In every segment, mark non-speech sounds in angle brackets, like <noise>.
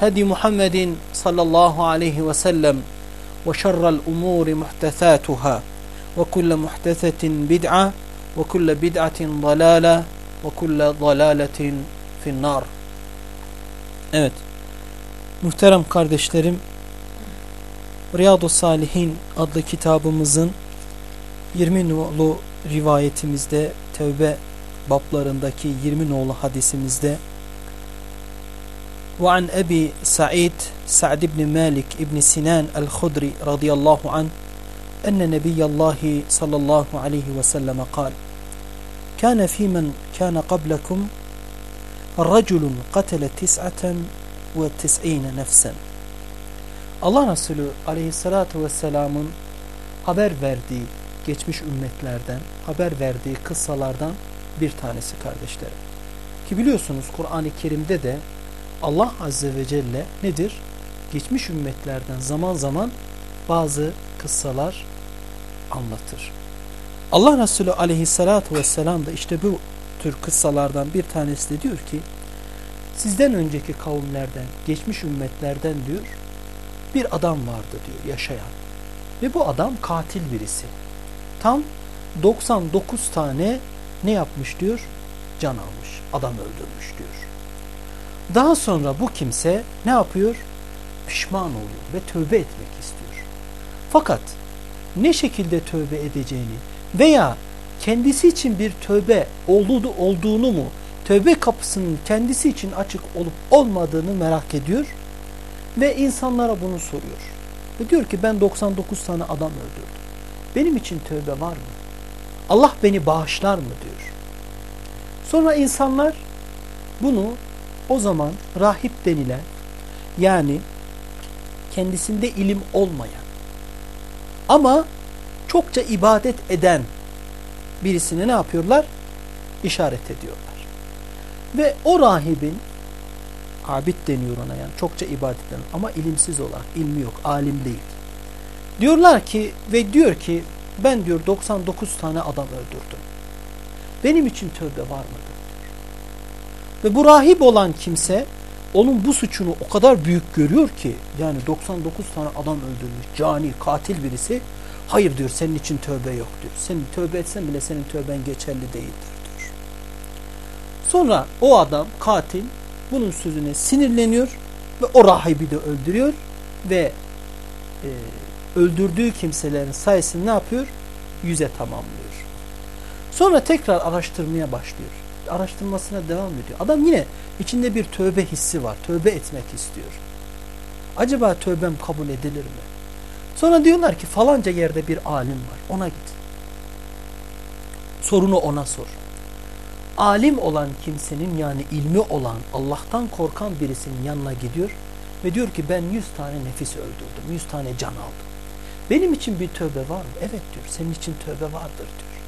هدي محمد صلى الله عليه وسلم وشر الأمور محدثاتها وكل محدثة بدعة وكل بدعة ضلالة وكل ضلالة في النار Evet. Muhterem kardeşlerim, Riyadu Salihin adlı kitabımızın 20 nolu rivayetimizde Tevbe bablarındaki 20 nolu hadisimizde وعن أبي سعيد سعد بن مالك بن سنان الخدري رضي الله عنه أن نبي الله صلى الله عليه وسلم قال كان في من كان قبلكم رجل قتل تسعة وتسعين نفسا Allah Resulü aleyhissalatu vesselamın haber verdiği geçmiş ümmetlerden haber verdiği kıssalardan bir tanesi kardeşlerim. Ki biliyorsunuz Kur'an-ı Kerim'de de Allah Azze ve Celle nedir? Geçmiş ümmetlerden zaman zaman bazı kıssalar anlatır. Allah Resulü aleyhissalatu vesselam da işte bu tür kıssalardan bir tanesi de diyor ki sizden önceki kavimlerden, geçmiş ümmetlerden diyor bir adam vardı diyor yaşayan. Ve bu adam katil birisi. Tam 99 tane ne yapmış diyor? Can almış, adam öldürmüş diyor. Daha sonra bu kimse ne yapıyor? Pişman oluyor ve tövbe etmek istiyor. Fakat ne şekilde tövbe edeceğini veya kendisi için bir tövbe olduğu, olduğunu mu, tövbe kapısının kendisi için açık olup olmadığını merak ediyor ve insanlara bunu soruyor. Ve diyor ki ben 99 tane adam öldürdüm. Benim için tövbe var mı? Allah beni bağışlar mı diyor. Sonra insanlar bunu o zaman rahip denilen yani kendisinde ilim olmayan ama çokça ibadet eden birisine ne yapıyorlar? İşaret ediyorlar. Ve o rahibin abid deniyor ona yani çokça ibadet eden ama ilimsiz olarak ilmi yok, alim değil. Diyorlar ki ve diyor ki ben diyor 99 tane adam öldürdüm. Benim için tövbe var mıdır? Ve bu rahip olan kimse onun bu suçunu o kadar büyük görüyor ki yani 99 tane adam öldürmüş cani katil birisi hayır diyor senin için tövbe yok diyor. Senin tövbe etsen bile senin tövben geçerli değildir diyor. Sonra o adam katil bunun sözüne sinirleniyor ve o rahibi de öldürüyor ve e, öldürdüğü kimselerin sayısını ne yapıyor? Yüze tamamlıyor. Sonra tekrar araştırmaya başlıyor. Araştırmasına devam ediyor. Adam yine içinde bir tövbe hissi var. Tövbe etmek istiyor. Acaba tövbem kabul edilir mi? Sonra diyorlar ki falanca yerde bir alim var. Ona git. Sorunu ona sor. Alim olan kimsenin yani ilmi olan Allah'tan korkan birisinin yanına gidiyor ve diyor ki ben yüz tane nefis öldürdüm. Yüz tane can aldım. Benim için bir tövbe var mı? Evet diyor. Senin için tövbe vardır diyor.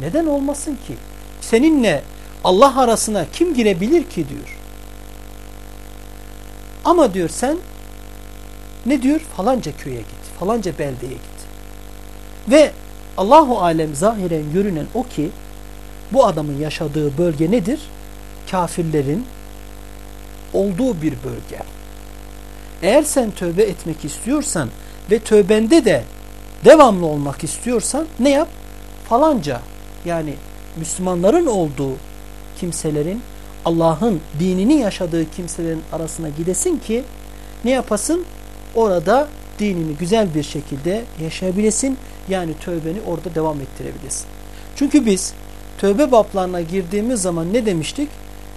Neden olmasın ki? Seninle Allah arasına kim girebilir ki diyor. Ama diyor sen Ne diyor? Falanca köye git. Falanca beldeye git. Ve Allahu alem zahiren görünen o ki bu adamın yaşadığı bölge nedir? Kafirlerin olduğu bir bölge. Eğer sen tövbe etmek istiyorsan ve tövbende de devamlı olmak istiyorsan ne yap? Falanca yani Müslümanların olduğu kimselerin Allah'ın dinini yaşadığı kimselerin arasına gidesin ki ne yapasın? Orada dinini güzel bir şekilde yaşayabilesin. Yani tövbeni orada devam ettirebilesin. Çünkü biz tövbe bablarına girdiğimiz zaman ne demiştik?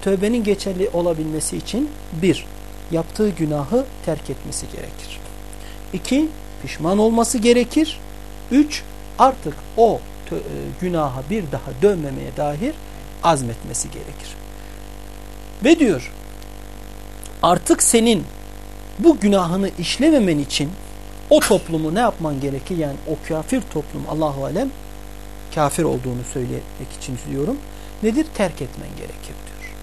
Tövbenin geçerli olabilmesi için bir, yaptığı günahı terk etmesi gerekir. İki, pişman olması gerekir. Üç, artık o günaha bir daha dönmemeye dair azmetmesi gerekir. Ve diyor artık senin bu günahını işlememen için o toplumu ne yapman gerekir? Yani o kafir toplum Allahu alem kafir olduğunu söylemek için diyorum. Nedir? Terk etmen gerekir diyor.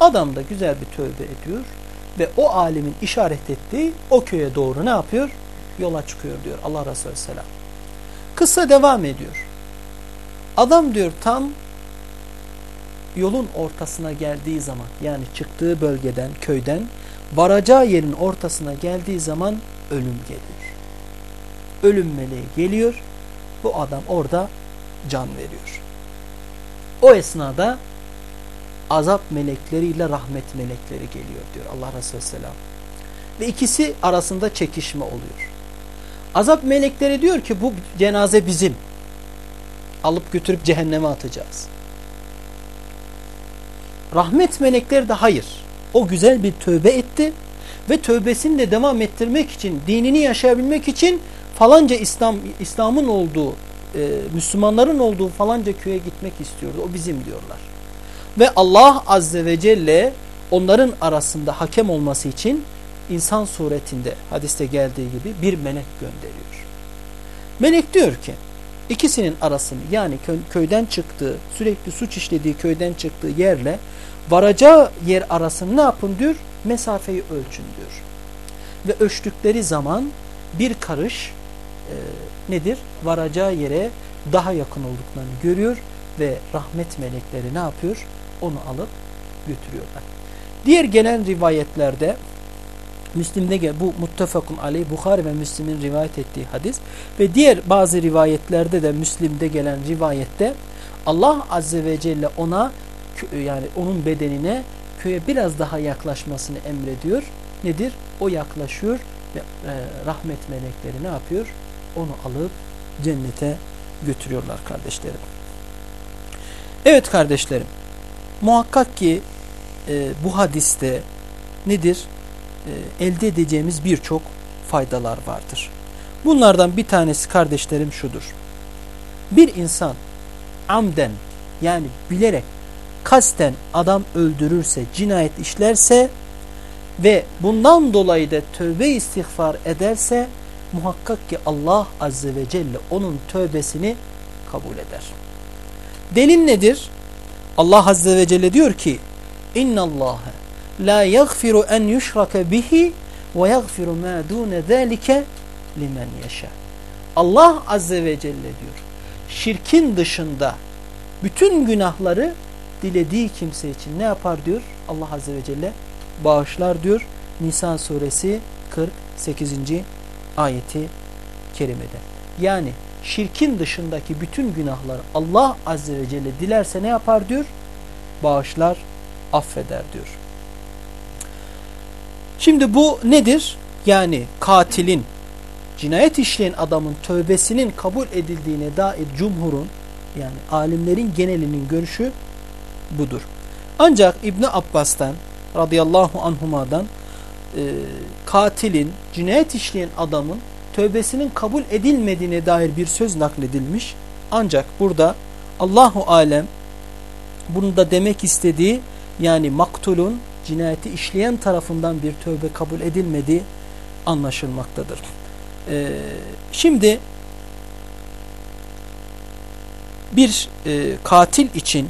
Adam da güzel bir tövbe ediyor ve o alimin işaret ettiği o köye doğru ne yapıyor? Yola çıkıyor diyor Allah Resulü Selam. Kısa devam ediyor. Adam diyor tam yolun ortasına geldiği zaman yani çıktığı bölgeden, köyden varacağı yerin ortasına geldiği zaman ölüm geliyor. Ölüm meleği geliyor. Bu adam orada can veriyor. O esnada azap melekleriyle rahmet melekleri geliyor diyor Allah Resulü Selam. Ve ikisi arasında çekişme oluyor. Azap melekleri diyor ki bu cenaze bizim. Alıp götürüp cehenneme atacağız. Rahmet melekleri de hayır. O güzel bir tövbe etti ve tövbesini de devam ettirmek için, dinini yaşayabilmek için falanca İslam İslam'ın olduğu, e, Müslümanların olduğu falanca köye gitmek istiyordu. O bizim diyorlar. Ve Allah Azze ve Celle onların arasında hakem olması için insan suretinde hadiste geldiği gibi bir melek gönderiyor. Melek diyor ki ikisinin arasını yani köyden çıktığı sürekli suç işlediği köyden çıktığı yerle varacağı yer arasını ne yapın diyor? Mesafeyi ölçün diyor. Ve ölçtükleri zaman bir karış e, nedir? Varacağı yere daha yakın olduklarını görüyor ve rahmet melekleri ne yapıyor? Onu alıp götürüyorlar. Diğer gelen rivayetlerde Müslim'de bu muttefakun aleyh Bukhari ve Müslim'in rivayet ettiği hadis ve diğer bazı rivayetlerde de Müslim'de gelen rivayette Allah Azze ve Celle ona yani onun bedenine köye biraz daha yaklaşmasını emrediyor. Nedir? O yaklaşıyor ve e, rahmet melekleri ne yapıyor? Onu alıp cennete götürüyorlar kardeşlerim. Evet kardeşlerim. Muhakkak ki e, bu hadiste nedir? E, elde edeceğimiz birçok faydalar vardır. Bunlardan bir tanesi kardeşlerim şudur. Bir insan amden yani bilerek kasten adam öldürürse, cinayet işlerse ve bundan dolayı da tövbe istiğfar ederse muhakkak ki Allah Azze ve Celle onun tövbesini kabul eder. Delil nedir? Allah Azze ve Celle diyor ki İnna Allah la yaghfiru en yushraka bihi ve yaghfiru ma dun zalika limen yasha. Allah Azze ve Celle diyor. Şirkin dışında bütün günahları dilediği kimse için ne yapar diyor Allah Azze ve Celle bağışlar diyor Nisa suresi 48. ayeti kerimede. Yani şirkin dışındaki bütün günahları Allah Azze ve Celle dilerse ne yapar diyor? Bağışlar, affeder diyor. Şimdi bu nedir? Yani katilin, cinayet işleyen adamın tövbesinin kabul edildiğine dair cumhurun yani alimlerin genelinin görüşü budur. Ancak İbni Abbas'tan radıyallahu anhumadan e, katilin, cinayet işleyen adamın tövbesinin kabul edilmediğine dair bir söz nakledilmiş. Ancak burada Allahu alem bunu da demek istediği yani maktulun cinayeti işleyen tarafından bir tövbe kabul edilmediği anlaşılmaktadır. Ee, şimdi bir e, katil için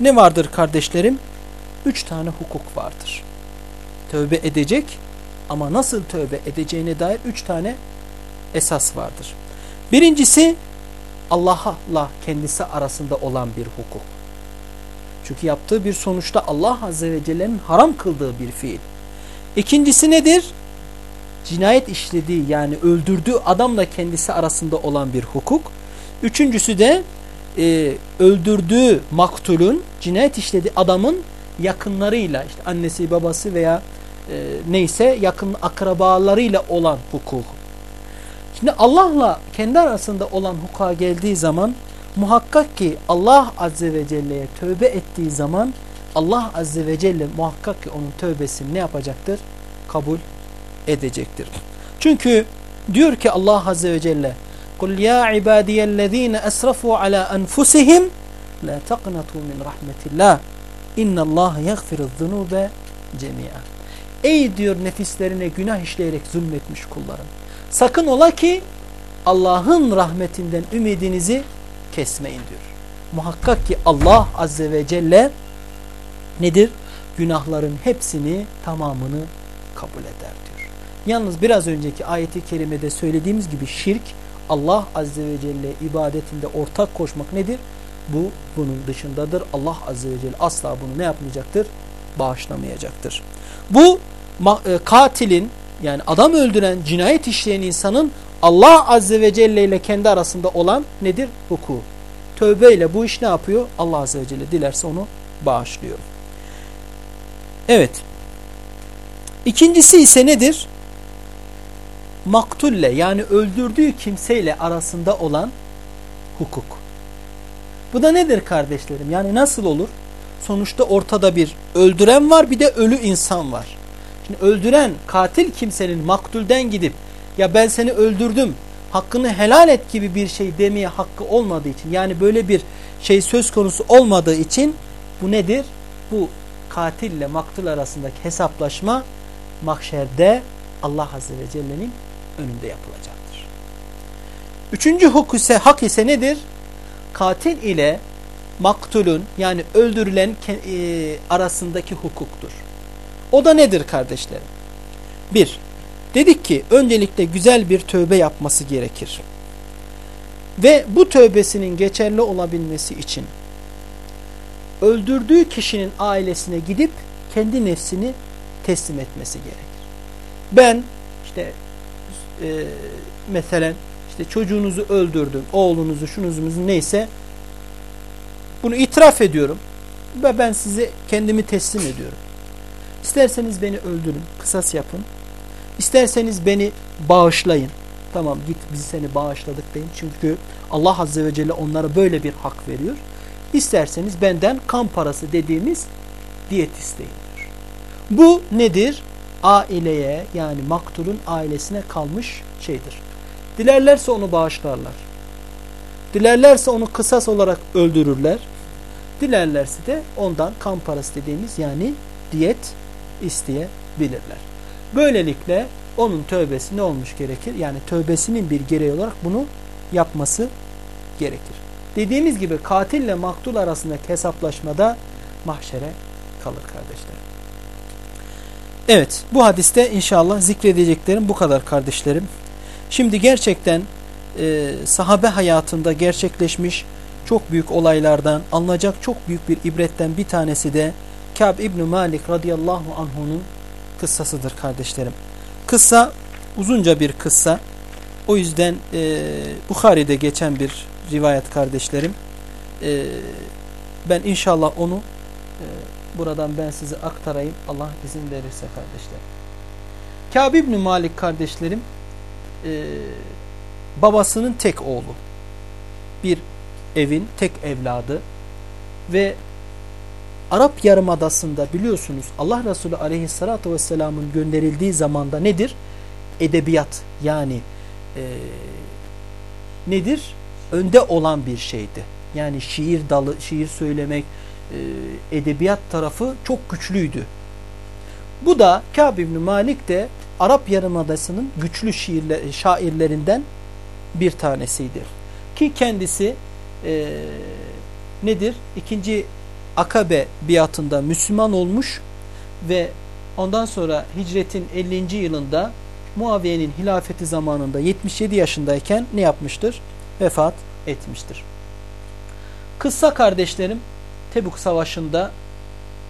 ne vardır kardeşlerim? Üç tane hukuk vardır. Tövbe edecek, Ama nasıl tövbe edeceğine dair üç tane esas vardır. Birincisi Allah'la kendisi arasında olan bir hukuk. Çünkü yaptığı bir sonuçta Allah Azze ve Celle'nin haram kıldığı bir fiil. İkincisi nedir? Cinayet işlediği yani öldürdüğü adamla kendisi arasında olan bir hukuk. Üçüncüsü de e, öldürdüğü maktulun cinayet işlediği adamın yakınlarıyla işte annesi babası veya e, neyse yakın akrabalarıyla olan hukuk. Şimdi Allah'la kendi arasında olan hukuka geldiği zaman muhakkak ki Allah Azze ve Celle'ye tövbe ettiği zaman Allah Azze ve Celle muhakkak ki onun tövbesini ne yapacaktır? Kabul edecektir. Çünkü diyor ki Allah Azze ve Celle قُلْ يَا عِبَادِيَ الَّذ۪ينَ أَسْرَفُوا عَلَى أَنْفُسِهِمْ لَا تَقْنَطُوا مِنْ رَحْمَةِ اللّٰهِ اِنَّ اللّٰهَ يَغْفِرُ الذُّنُوبَ جَمِيعًا Ey diyor nefislerine günah işleyerek zulmetmiş kullarım. Sakın ola ki Allah'ın rahmetinden ümidinizi kesmeyin diyor. Muhakkak ki Allah Azze ve Celle nedir? Günahların hepsini tamamını kabul eder diyor. Yalnız biraz önceki ayeti kerimede söylediğimiz gibi şirk Allah Azze ve Celle ibadetinde ortak koşmak nedir? Bu bunun dışındadır. Allah Azze ve Celle asla bunu ne yapmayacaktır? Bağışlamayacaktır. Bu e, katilin yani adam öldüren, cinayet işleyen insanın Allah Azze ve Celle ile kendi arasında olan nedir? Hukuku. Tövbe ile bu iş ne yapıyor? Allah Azze ve Celle dilerse onu bağışlıyor. Evet. İkincisi ise nedir? Maktulle yani öldürdüğü kimseyle arasında olan hukuk. Bu da nedir kardeşlerim? Yani nasıl olur? Sonuçta ortada bir öldüren var bir de ölü insan var. Şimdi öldüren katil kimsenin maktulden gidip ya ben seni öldürdüm hakkını helal et gibi bir şey demeye hakkı olmadığı için yani böyle bir şey söz konusu olmadığı için bu nedir? Bu katille maktul arasındaki hesaplaşma mahşerde Allah Azze ve Celle'nin önünde yapılacaktır. Üçüncü hukuk ise, hak ise nedir? Katil ile maktulun yani öldürülen e, arasındaki hukuktur. O da nedir kardeşlerim? Bir, dedik ki öncelikle güzel bir tövbe yapması gerekir. Ve bu tövbesinin geçerli olabilmesi için öldürdüğü kişinin ailesine gidip kendi nefsini teslim etmesi gerekir. Ben işte e, mesela işte çocuğunuzu öldürdüm, oğlunuzu, şunuzunuzu neyse bunu itiraf ediyorum ve ben size kendimi teslim ediyorum. İsterseniz beni öldürün, kısas yapın. İsterseniz beni bağışlayın. Tamam git biz seni bağışladık deyin. Çünkü Allah Azze ve Celle onlara böyle bir hak veriyor. İsterseniz benden kan parası dediğimiz diyet isteyin. Bu nedir? Aileye yani maktulun ailesine kalmış şeydir. Dilerlerse onu bağışlarlar. Dilerlerse onu kısas olarak öldürürler. Dilerlerse de ondan kan parası dediğimiz yani diyet isteyebilirler. Böylelikle onun tövbesi ne olmuş gerekir? Yani tövbesinin bir gereği olarak bunu yapması gerekir. Dediğimiz gibi katille maktul arasındaki hesaplaşmada mahşere kalır kardeşler. Evet bu hadiste inşallah zikredeceklerim bu kadar kardeşlerim. Şimdi gerçekten e, sahabe hayatında gerçekleşmiş çok büyük olaylardan alınacak çok büyük bir ibretten bir tanesi de Kâb İbni Malik radıyallahu anh'unun kıssasıdır kardeşlerim. Kıssa uzunca bir kıssa. O yüzden e, Bukhari'de geçen bir rivayet kardeşlerim. E, ben inşallah onu e, buradan ben size aktarayım. Allah izin verirse kardeşlerim. Kâb İbni Malik kardeşlerim e, babasının tek oğlu. Bir evin tek evladı ve Arap Yarımadası'nda biliyorsunuz Allah Resulü Aleyhisselatü Vesselam'ın gönderildiği zamanda nedir? Edebiyat yani e, nedir? Önde olan bir şeydi. Yani şiir dalı, şiir söylemek, e, edebiyat tarafı çok güçlüydü. Bu da Kâb İbni Malik de Arap Yarımadası'nın güçlü şiirle, şairlerinden bir tanesiydi. Ki kendisi e, nedir? İkinci Akabe biatında Müslüman olmuş ve ondan sonra hicretin 50. yılında Muaviye'nin hilafeti zamanında 77 yaşındayken ne yapmıştır? Vefat etmiştir. Kıssa kardeşlerim Tebuk Savaşı'nda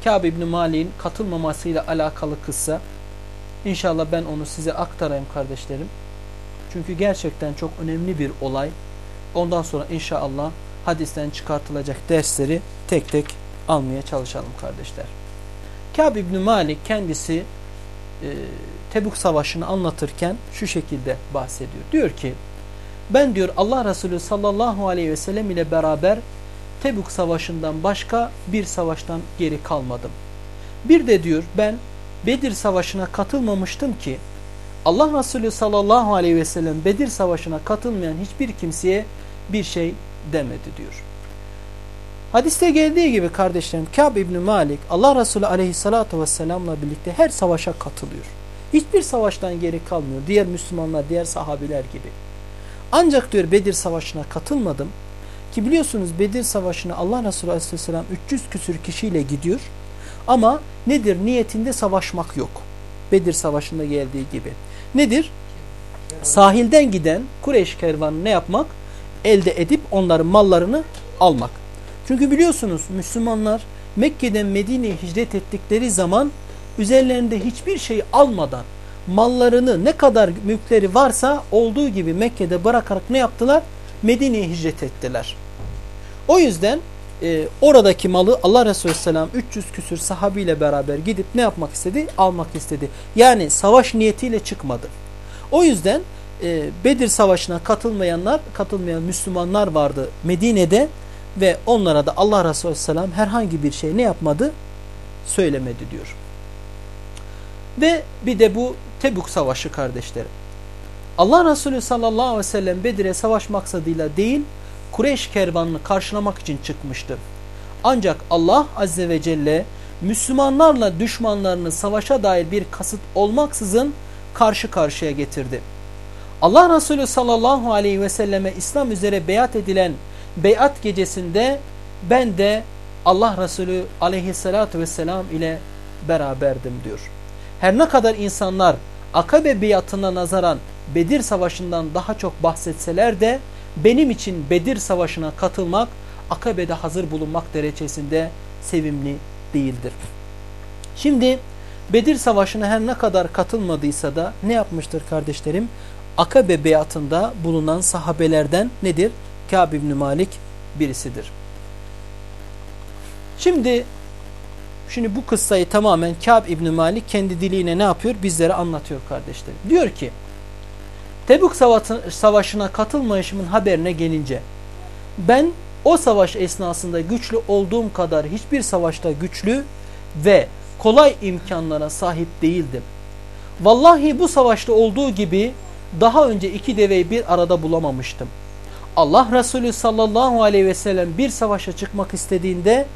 Kâb İbni Malik'in katılmamasıyla alakalı kıssa. İnşallah ben onu size aktarayım kardeşlerim. Çünkü gerçekten çok önemli bir olay. Ondan sonra inşallah hadisten çıkartılacak dersleri tek tek almaya çalışalım kardeşler. Kâb İbni Malik kendisi e, Tebuk Savaşı'nı anlatırken şu şekilde bahsediyor. Diyor ki ben diyor Allah Resulü sallallahu aleyhi ve sellem ile beraber Tebuk Savaşı'ndan başka bir savaştan geri kalmadım. Bir de diyor ben Bedir Savaşı'na katılmamıştım ki Allah Resulü sallallahu aleyhi ve sellem Bedir Savaşı'na katılmayan hiçbir kimseye bir şey demedi diyor. Hadiste geldiği gibi kardeşlerim Kâb İbni Malik Allah Resulü aleyhissalatu vesselamla birlikte her savaşa katılıyor. Hiçbir savaştan geri kalmıyor. Diğer Müslümanlar, diğer sahabiler gibi. Ancak diyor Bedir Savaşı'na katılmadım. Ki biliyorsunuz Bedir Savaşı'na Allah Resulü Aleyhisselam 300 küsür kişiyle gidiyor. Ama nedir? Niyetinde savaşmak yok. Bedir Savaşı'nda geldiği gibi. Nedir? Sahilden giden Kureyş kervanı ne yapmak? Elde edip onların mallarını almak. Çünkü biliyorsunuz Müslümanlar Mekke'den Medine'ye hicret ettikleri zaman üzerlerinde hiçbir şey almadan mallarını ne kadar mülkleri varsa olduğu gibi Mekke'de bırakarak ne yaptılar? Medine'ye hicret ettiler. O yüzden e, oradaki malı Allah Resulü Selam 300 küsür sahabiyle beraber gidip ne yapmak istedi? Almak istedi. Yani savaş niyetiyle çıkmadı. O yüzden e, Bedir Savaşı'na katılmayanlar, katılmayan Müslümanlar vardı Medine'de ve onlara da Allah Resulü Selam herhangi bir şey ne yapmadı? Söylemedi diyor. Ve bir de bu Tebuk Savaşı kardeşlerim. Allah Resulü sallallahu aleyhi ve sellem Bedir'e savaş maksadıyla değil, Kureyş kervanını karşılamak için çıkmıştı. Ancak Allah azze ve celle Müslümanlarla düşmanlarını savaşa dair bir kasıt olmaksızın karşı karşıya getirdi. Allah Resulü sallallahu aleyhi ve selleme İslam üzere beyat edilen beyat gecesinde ben de Allah Resulü aleyhissalatu vesselam ile beraberdim diyor. Her ne kadar insanlar Akabe beyatına nazaran Bedir Savaşı'ndan daha çok bahsetseler de benim için Bedir Savaşı'na katılmak Akabe'de hazır bulunmak derecesinde sevimli değildir. Şimdi Bedir Savaşı'na her ne kadar katılmadıysa da ne yapmıştır kardeşlerim? Akabe beyatında bulunan sahabelerden nedir? Kâb İbni Malik birisidir. Şimdi Şimdi bu kıssayı tamamen Kâb İbni Malik kendi diliyle ne yapıyor? Bizlere anlatıyor kardeşlerim. Diyor ki Tebuk Savaşı'na katılmayışımın haberine gelince ben o savaş esnasında güçlü olduğum kadar hiçbir savaşta güçlü ve kolay imkanlara sahip değildim. Vallahi bu savaşta olduğu gibi daha önce iki deveyi bir arada bulamamıştım. Allah Resulü sallallahu aleyhi ve sellem bir savaşa çıkmak istediğinde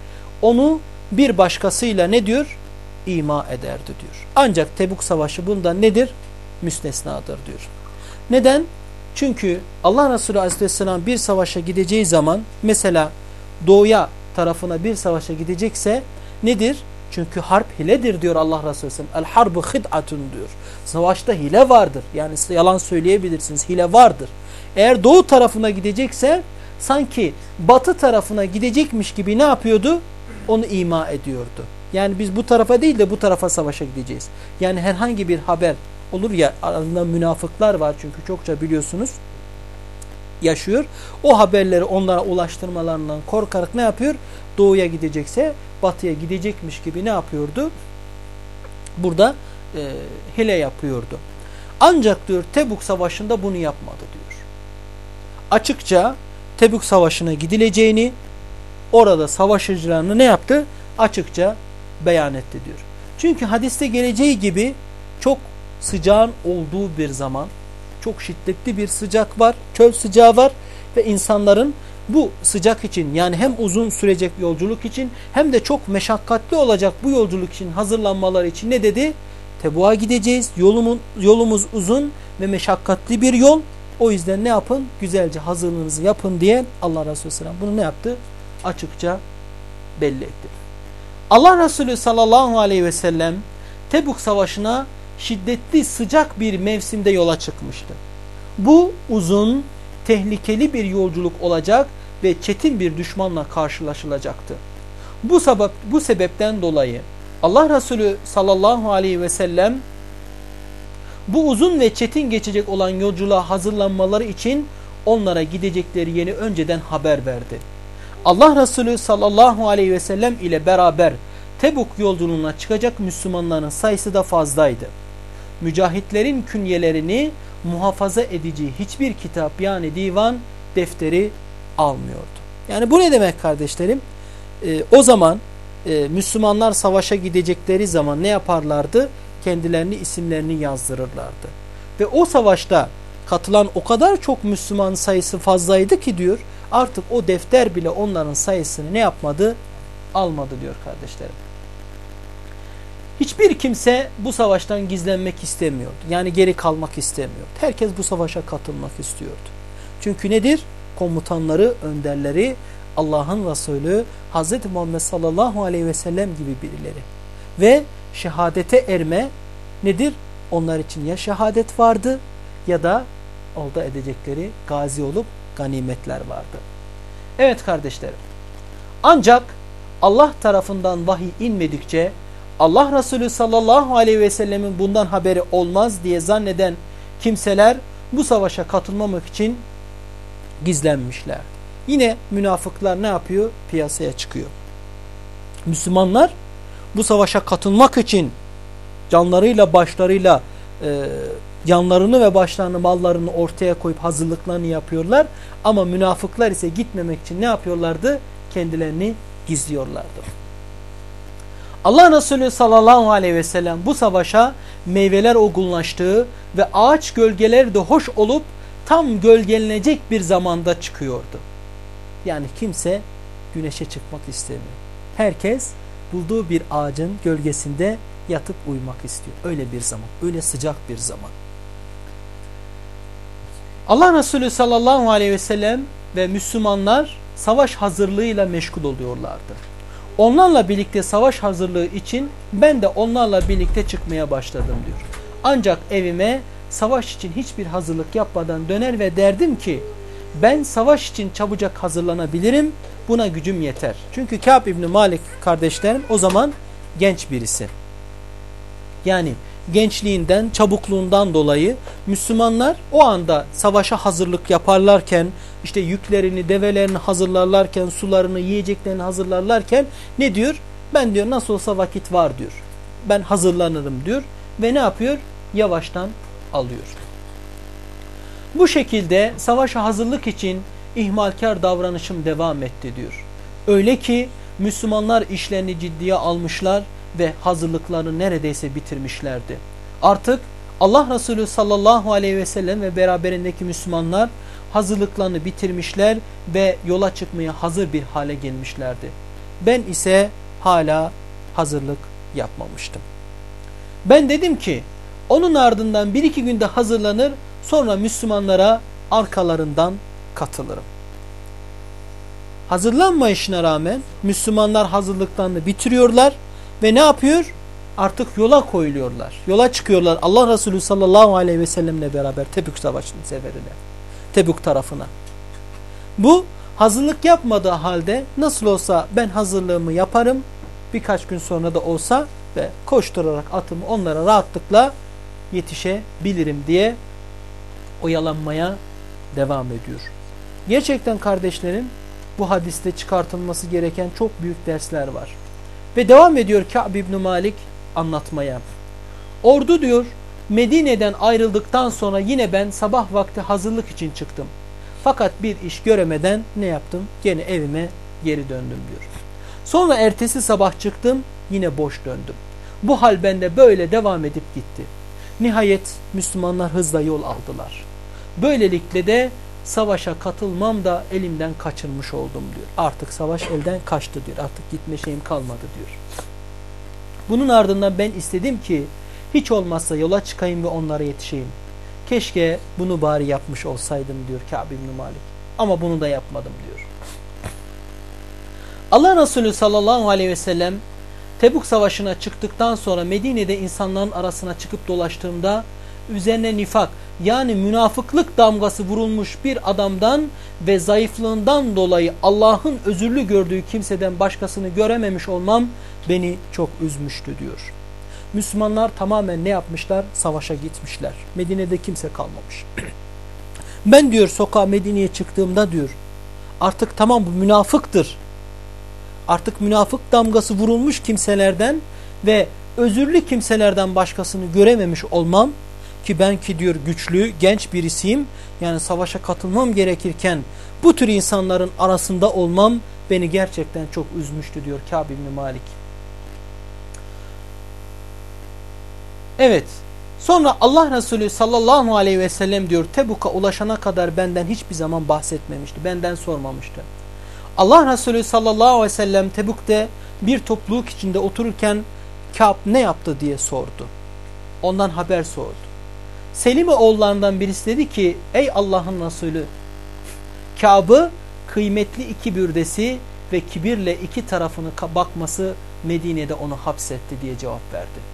onu bir başkasıyla ne diyor? İma ederdi diyor. Ancak Tebuk Savaşı bundan nedir? Müstesnadır diyor. Neden? Çünkü Allah Resulü Aleyhisselam bir savaşa gideceği zaman mesela doğuya tarafına bir savaşa gidecekse nedir? Çünkü harp hiledir diyor Allah Resulü El harbu hid'atun diyor. Savaşta hile vardır. Yani yalan söyleyebilirsiniz. Hile vardır. Eğer doğu tarafına gidecekse sanki batı tarafına gidecekmiş gibi ne yapıyordu? Onu ima ediyordu. Yani biz bu tarafa değil de bu tarafa savaşa gideceğiz. Yani herhangi bir haber olur ya arasında münafıklar var çünkü çokça biliyorsunuz yaşıyor. O haberleri onlara ulaştırmalarından korkarak ne yapıyor? Doğuya gidecekse batıya gidecekmiş gibi ne yapıyordu? Burada e, hile yapıyordu. Ancak diyor Tebuk Savaşı'nda bunu yapmadı diyor. Açıkça Tebuk Savaşı'na gidileceğini orada savaşıcılarını ne yaptı? Açıkça beyan etti diyor. Çünkü hadiste geleceği gibi çok sıcağın olduğu bir zaman çok şiddetli bir sıcak var, çöl sıcağı var ve insanların bu sıcak için yani hem uzun sürecek yolculuk için hem de çok meşakkatli olacak bu yolculuk için hazırlanmaları için ne dedi? Tebu'a gideceğiz. Yolumun, yolumuz uzun ve meşakkatli bir yol. O yüzden ne yapın? Güzelce hazırlığınızı yapın diye Allah Resulü Selam bunu ne yaptı? Açıkça belli etti. Allah Resulü sallallahu aleyhi ve sellem Tebuk Savaşı'na şiddetli sıcak bir mevsimde yola çıkmıştı. Bu uzun, tehlikeli bir yolculuk olacak ve çetin bir düşmanla karşılaşılacaktı. Bu sebep bu sebepten dolayı Allah Resulü sallallahu aleyhi ve sellem bu uzun ve çetin geçecek olan yolculuğa hazırlanmaları için onlara gidecekleri yeni önceden haber verdi. Allah Resulü sallallahu aleyhi ve sellem ile beraber Tebuk yolculuğuna çıkacak Müslümanların sayısı da fazlaydı. Mücahitlerin künyelerini muhafaza edici hiçbir kitap yani divan defteri almıyordu. Yani bu ne demek kardeşlerim? Ee, o zaman e, Müslümanlar savaşa gidecekleri zaman ne yaparlardı? Kendilerini isimlerini yazdırırlardı. Ve o savaşta katılan o kadar çok Müslüman sayısı fazlaydı ki diyor artık o defter bile onların sayısını ne yapmadı? Almadı diyor kardeşlerim. Hiçbir kimse bu savaştan gizlenmek istemiyordu. Yani geri kalmak istemiyordu. Herkes bu savaşa katılmak istiyordu. Çünkü nedir? Komutanları, önderleri Allah'ın Resulü Hz. Muhammed sallallahu aleyhi ve sellem gibi birileri. Ve şehadete erme nedir? Onlar için ya şehadet vardı ya da olda edecekleri gazi olup ganimetler vardı. Evet kardeşlerim. Ancak Allah tarafından vahiy inmedikçe Allah Resulü sallallahu aleyhi ve sellemin bundan haberi olmaz diye zanneden kimseler bu savaşa katılmamak için gizlenmişler. Yine münafıklar ne yapıyor? Piyasaya çıkıyor. Müslümanlar bu savaşa katılmak için canlarıyla başlarıyla e, yanlarını ve başlarını mallarını ortaya koyup hazırlıklarını yapıyorlar. Ama münafıklar ise gitmemek için ne yapıyorlardı? Kendilerini gizliyorlardı. Allah Resulü sallallahu aleyhi ve sellem bu savaşa meyveler olgunlaştığı ve ağaç gölgeleri de hoş olup tam gölgelenecek bir zamanda çıkıyordu. Yani kimse güneşe çıkmak istemiyor. Herkes bulduğu bir ağacın gölgesinde yatıp uyumak istiyor. Öyle bir zaman, öyle sıcak bir zaman. Allah Resulü sallallahu aleyhi ve sellem ve Müslümanlar savaş hazırlığıyla meşgul oluyorlardı. Onlarla birlikte savaş hazırlığı için ben de onlarla birlikte çıkmaya başladım diyor. Ancak evime savaş için hiçbir hazırlık yapmadan döner ve derdim ki ben savaş için çabucak hazırlanabilirim buna gücüm yeter. Çünkü Kâb İbni Malik kardeşlerim o zaman genç birisi. Yani gençliğinden, çabukluğundan dolayı Müslümanlar o anda savaşa hazırlık yaparlarken, işte yüklerini, develerini hazırlarlarken, sularını, yiyeceklerini hazırlarlarken ne diyor? Ben diyor nasıl olsa vakit var diyor. Ben hazırlanırım diyor ve ne yapıyor? Yavaştan alıyor. Bu şekilde savaşa hazırlık için ihmalkar davranışım devam etti diyor. Öyle ki Müslümanlar işlerini ciddiye almışlar ve hazırlıklarını neredeyse bitirmişlerdi. Artık Allah Resulü sallallahu aleyhi ve sellem ve beraberindeki Müslümanlar hazırlıklarını bitirmişler ve yola çıkmaya hazır bir hale gelmişlerdi. Ben ise hala hazırlık yapmamıştım. Ben dedim ki onun ardından bir iki günde hazırlanır sonra Müslümanlara arkalarından katılırım. Hazırlanmayışına rağmen Müslümanlar hazırlıklarını bitiriyorlar ve ne yapıyor? Artık yola koyuluyorlar. Yola çıkıyorlar Allah Resulü sallallahu aleyhi ve sellemle beraber Tebük Savaşı'nın seferine. Tebük tarafına. Bu hazırlık yapmadığı halde nasıl olsa ben hazırlığımı yaparım. Birkaç gün sonra da olsa ve koşturarak atımı onlara rahatlıkla yetişebilirim diye oyalanmaya devam ediyor. Gerçekten kardeşlerim bu hadiste çıkartılması gereken çok büyük dersler var. Ve devam ediyor Ka'b ibn Malik anlatmaya. Ordu diyor Medine'den ayrıldıktan sonra yine ben sabah vakti hazırlık için çıktım. Fakat bir iş göremeden ne yaptım? Gene evime geri döndüm diyor. Sonra ertesi sabah çıktım yine boş döndüm. Bu hal bende böyle devam edip gitti. Nihayet Müslümanlar hızla yol aldılar. Böylelikle de savaşa katılmam da elimden kaçırmış oldum diyor. Artık savaş elden kaçtı diyor. Artık gitme şeyim kalmadı diyor. Bunun ardından ben istedim ki hiç olmazsa yola çıkayım ve onlara yetişeyim. Keşke bunu bari yapmış olsaydım diyor Kâb ibn Malik. Ama bunu da yapmadım diyor. Allah Resulü sallallahu aleyhi ve sellem Tebuk Savaşı'na çıktıktan sonra Medine'de insanların arasına çıkıp dolaştığımda üzerine nifak yani münafıklık damgası vurulmuş bir adamdan ve zayıflığından dolayı Allah'ın özürlü gördüğü kimseden başkasını görememiş olmam beni çok üzmüştü diyor. Müslümanlar tamamen ne yapmışlar? Savaşa gitmişler. Medine'de kimse kalmamış. <clears throat> ben diyor sokağa Medine'ye çıktığımda diyor artık tamam bu münafıktır. Artık münafık damgası vurulmuş kimselerden ve özürlü kimselerden başkasını görememiş olmam ki ben ki diyor güçlü genç birisiyim yani savaşa katılmam gerekirken bu tür insanların arasında olmam beni gerçekten çok üzmüştü diyor Kâb İbni Malik. Evet sonra Allah Resulü sallallahu aleyhi ve sellem diyor Tebuk'a ulaşana kadar benden hiçbir zaman bahsetmemişti benden sormamıştı. Allah Resulü sallallahu aleyhi ve sellem Tebuk'te bir topluluk içinde otururken Kâb ne yaptı diye sordu. Ondan haber sordu. Selime oğullarından birisi dedi ki ey Allah'ın Resulü Kâb'ı kıymetli iki bürdesi ve kibirle iki tarafını bakması Medine'de onu hapsetti diye cevap verdi.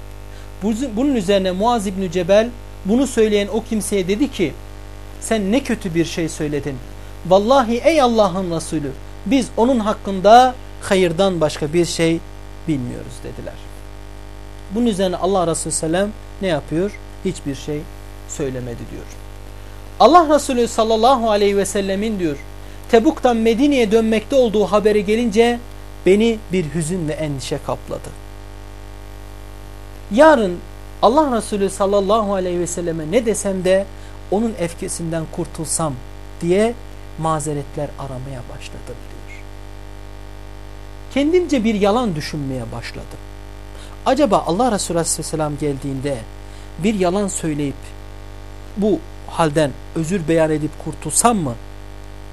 Bunun üzerine Muaz İbni Cebel bunu söyleyen o kimseye dedi ki sen ne kötü bir şey söyledin. Vallahi ey Allah'ın Resulü biz onun hakkında hayırdan başka bir şey bilmiyoruz dediler. Bunun üzerine Allah Resulü Sellem ne yapıyor? Hiçbir şey söylemedi diyor. Allah Resulü sallallahu aleyhi ve sellemin diyor Tebuk'tan Medine'ye dönmekte olduğu haberi gelince beni bir hüzün ve endişe kapladı. Yarın Allah Resulü sallallahu aleyhi ve selleme ne desem de onun efkesinden kurtulsam diye mazeretler aramaya başladım diyor. Kendimce bir yalan düşünmeye başladım. Acaba Allah Resulü aleyhisselam geldiğinde bir yalan söyleyip bu halden özür beyan edip kurtulsam mı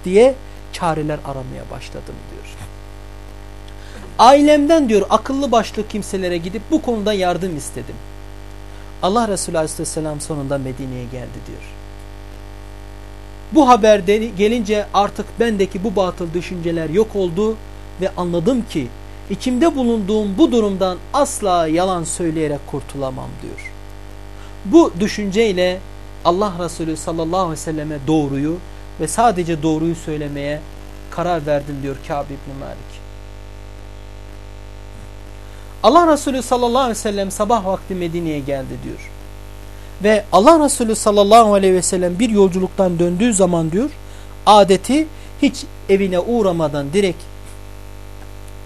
diye çareler aramaya başladım diyor. Ailemden diyor akıllı başlı kimselere gidip bu konuda yardım istedim. Allah Resulü Aleyhisselam sonunda Medine'ye geldi diyor. Bu haber gelince artık bendeki bu batıl düşünceler yok oldu ve anladım ki içimde bulunduğum bu durumdan asla yalan söyleyerek kurtulamam diyor. Bu düşünceyle Allah Resulü sallallahu aleyhi ve selleme doğruyu ve sadece doğruyu söylemeye karar verdim diyor Kâb İbni Malik. Allah Resulü sallallahu aleyhi ve sellem sabah vakti Medine'ye geldi diyor. Ve Allah Resulü sallallahu aleyhi ve sellem bir yolculuktan döndüğü zaman diyor adeti hiç evine uğramadan direkt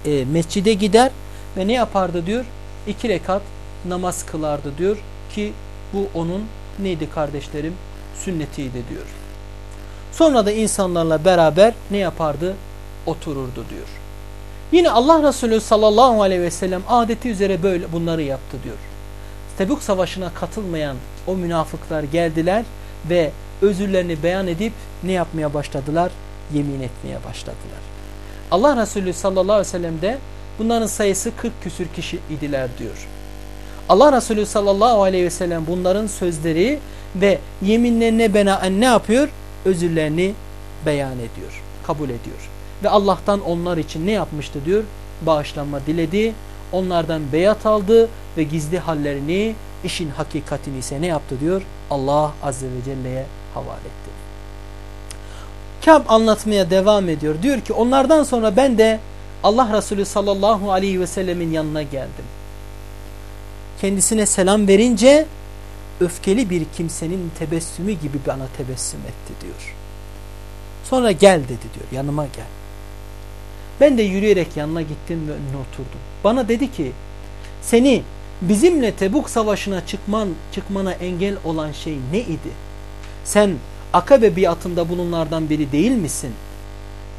e, mescide gider ve ne yapardı diyor? iki rekat namaz kılardı diyor ki bu onun neydi kardeşlerim? Sünnetiydi diyor. Sonra da insanlarla beraber ne yapardı? Otururdu diyor. Yine Allah Resulü sallallahu aleyhi ve sellem adeti üzere böyle bunları yaptı diyor. Tebuk savaşına katılmayan o münafıklar geldiler ve özürlerini beyan edip ne yapmaya başladılar? Yemin etmeye başladılar. Allah Resulü sallallahu aleyhi ve sellem de bunların sayısı 40 küsür kişi idiler diyor. Allah Resulü sallallahu aleyhi ve sellem bunların sözleri ve yeminlerine benaen ne yapıyor? Özürlerini beyan ediyor, kabul ediyor. Ve Allah'tan onlar için ne yapmıştı diyor? Bağışlanma diledi, onlardan beyat aldı ve gizli hallerini, işin hakikatini ise ne yaptı diyor? Allah Azze ve Celle'ye havale etti. Kâb anlatmaya devam ediyor. Diyor ki onlardan sonra ben de Allah Resulü sallallahu aleyhi ve sellemin yanına geldim kendisine selam verince öfkeli bir kimsenin tebessümü gibi bana tebessüm etti diyor. Sonra gel dedi diyor yanıma gel. Ben de yürüyerek yanına gittim ve önüne oturdum. Bana dedi ki seni bizimle Tebuk savaşına çıkman, çıkmana engel olan şey ne idi? Sen Akabe biatında bulunlardan biri değil misin?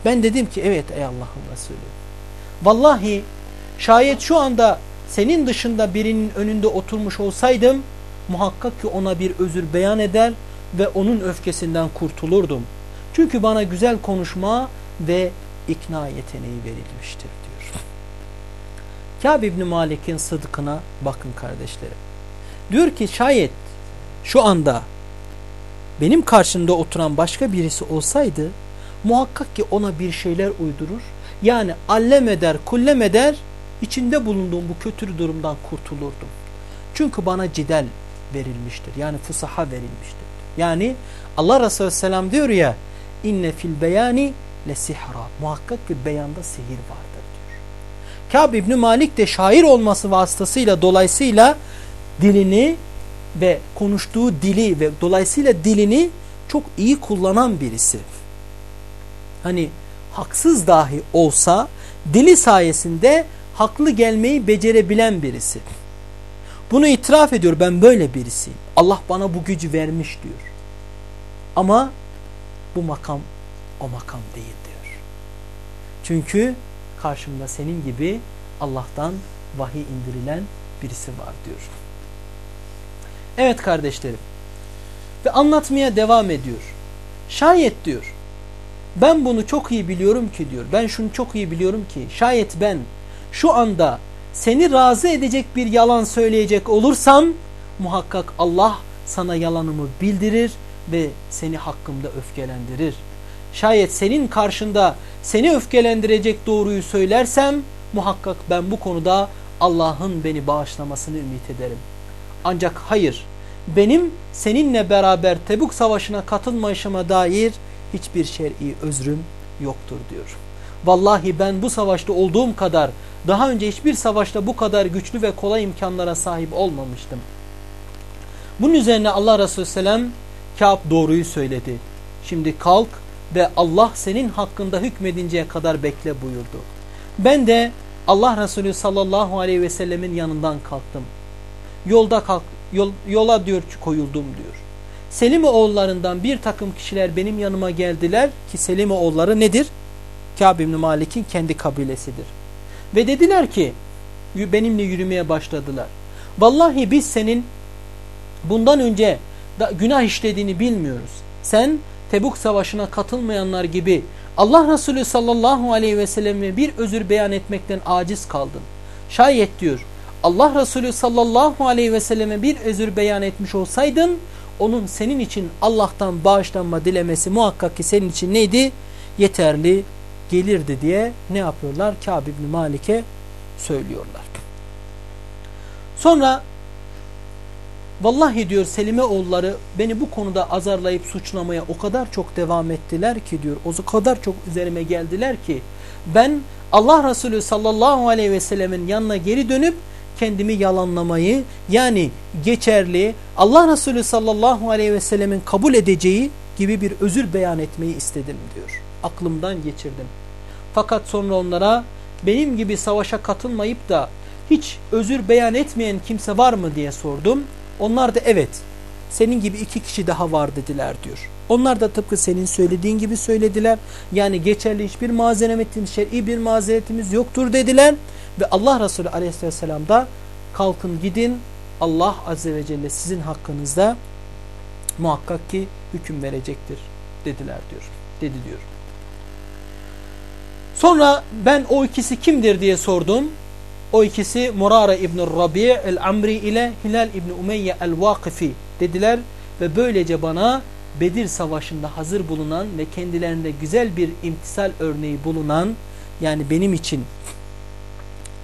Ben dedim ki evet ey Allah'ın Resulü. Vallahi şayet şu anda senin dışında birinin önünde oturmuş olsaydım muhakkak ki ona bir özür beyan eder ve onun öfkesinden kurtulurdum. Çünkü bana güzel konuşma ve ikna yeteneği verilmiştir diyor. Kâb İbni Malik'in sıdkına bakın kardeşlerim. Diyor ki şayet şu anda benim karşımda oturan başka birisi olsaydı muhakkak ki ona bir şeyler uydurur. Yani allem eder, kullem eder içinde bulunduğum bu kötü durumdan kurtulurdum. Çünkü bana cidel verilmiştir. Yani fusaha verilmiştir. Yani Allah Resulü Selam diyor ya inne fil beyani le sihra. Muhakkak ki beyanda sihir vardır diyor. Kâb İbni Malik de şair olması vasıtasıyla dolayısıyla dilini ve konuştuğu dili ve dolayısıyla dilini çok iyi kullanan birisi. Hani haksız dahi olsa dili sayesinde haklı gelmeyi becerebilen birisi. Bunu itiraf ediyor ben böyle birisiyim. Allah bana bu gücü vermiş diyor. Ama bu makam o makam değil diyor. Çünkü karşımda senin gibi Allah'tan vahiy indirilen birisi var diyor. Evet kardeşlerim. Ve anlatmaya devam ediyor. Şayet diyor. Ben bunu çok iyi biliyorum ki diyor. Ben şunu çok iyi biliyorum ki şayet ben şu anda seni razı edecek bir yalan söyleyecek olursam muhakkak Allah sana yalanımı bildirir ve seni hakkımda öfkelendirir. Şayet senin karşında seni öfkelendirecek doğruyu söylersem muhakkak ben bu konuda Allah'ın beni bağışlamasını ümit ederim. Ancak hayır benim seninle beraber Tebuk Savaşı'na katılmayışıma dair hiçbir şer'i özrüm yoktur diyor. Vallahi ben bu savaşta olduğum kadar daha önce hiçbir savaşta bu kadar güçlü ve kolay imkanlara sahip olmamıştım. Bunun üzerine Allah Resulü Selam Kâb doğruyu söyledi. Şimdi kalk ve Allah senin hakkında hükmedinceye kadar bekle buyurdu. Ben de Allah Resulü sallallahu aleyhi ve sellemin yanından kalktım. Yolda kalk, yol, yola diyor koyuldum diyor. Selim oğullarından bir takım kişiler benim yanıma geldiler ki Selim oğulları nedir? Kâb İbni Malik'in kendi kabilesidir. Ve dediler ki benimle yürümeye başladılar. Vallahi biz senin bundan önce da günah işlediğini bilmiyoruz. Sen Tebuk Savaşı'na katılmayanlar gibi Allah Resulü sallallahu aleyhi ve selleme bir özür beyan etmekten aciz kaldın. Şayet diyor Allah Resulü sallallahu aleyhi ve selleme bir özür beyan etmiş olsaydın onun senin için Allah'tan bağışlanma dilemesi muhakkak ki senin için neydi? Yeterli gelirdi diye ne yapıyorlar? Kâb İbni Malik'e söylüyorlar. Sonra vallahi diyor Selime oğulları beni bu konuda azarlayıp suçlamaya o kadar çok devam ettiler ki diyor o kadar çok üzerime geldiler ki ben Allah Resulü sallallahu aleyhi ve sellemin yanına geri dönüp kendimi yalanlamayı yani geçerli Allah Resulü sallallahu aleyhi ve sellemin kabul edeceği gibi bir özür beyan etmeyi istedim diyor. Aklımdan geçirdim. Fakat sonra onlara benim gibi savaşa katılmayıp da hiç özür beyan etmeyen kimse var mı diye sordum. Onlar da evet senin gibi iki kişi daha var dediler diyor. Onlar da tıpkı senin söylediğin gibi söylediler. Yani geçerli hiçbir mazeretimiz, şer'i bir mazeretimiz yoktur dediler. Ve Allah Resulü aleyhisselam da kalkın gidin Allah azze ve celle sizin hakkınızda muhakkak ki hüküm verecektir dediler diyor. Dedi diyor. Sonra ben o ikisi kimdir diye sordum. O ikisi Murara İbn Rabi' el-Amri ile Hilal İbn Umeyye el-Vakifi dediler ve böylece bana Bedir Savaşı'nda hazır bulunan ve kendilerinde güzel bir imtisal örneği bulunan yani benim için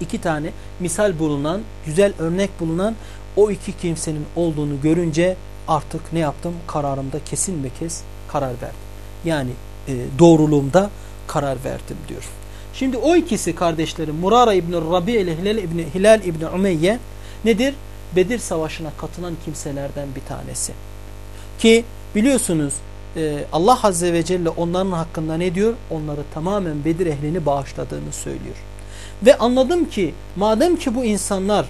iki tane misal bulunan, güzel örnek bulunan o iki kimsenin olduğunu görünce artık ne yaptım? Kararımda kesin ve kes karar verdim. Yani e, doğruluğumda karar verdim diyor. Şimdi o ikisi kardeşlerim Murara İbni Rabi ile Hilal İbni, Hilal İbni Umeyye nedir? Bedir Savaşı'na katılan kimselerden bir tanesi. Ki biliyorsunuz e, Allah Azze ve Celle onların hakkında ne diyor? Onları tamamen Bedir ehlini bağışladığını söylüyor. Ve anladım ki madem ki bu insanlar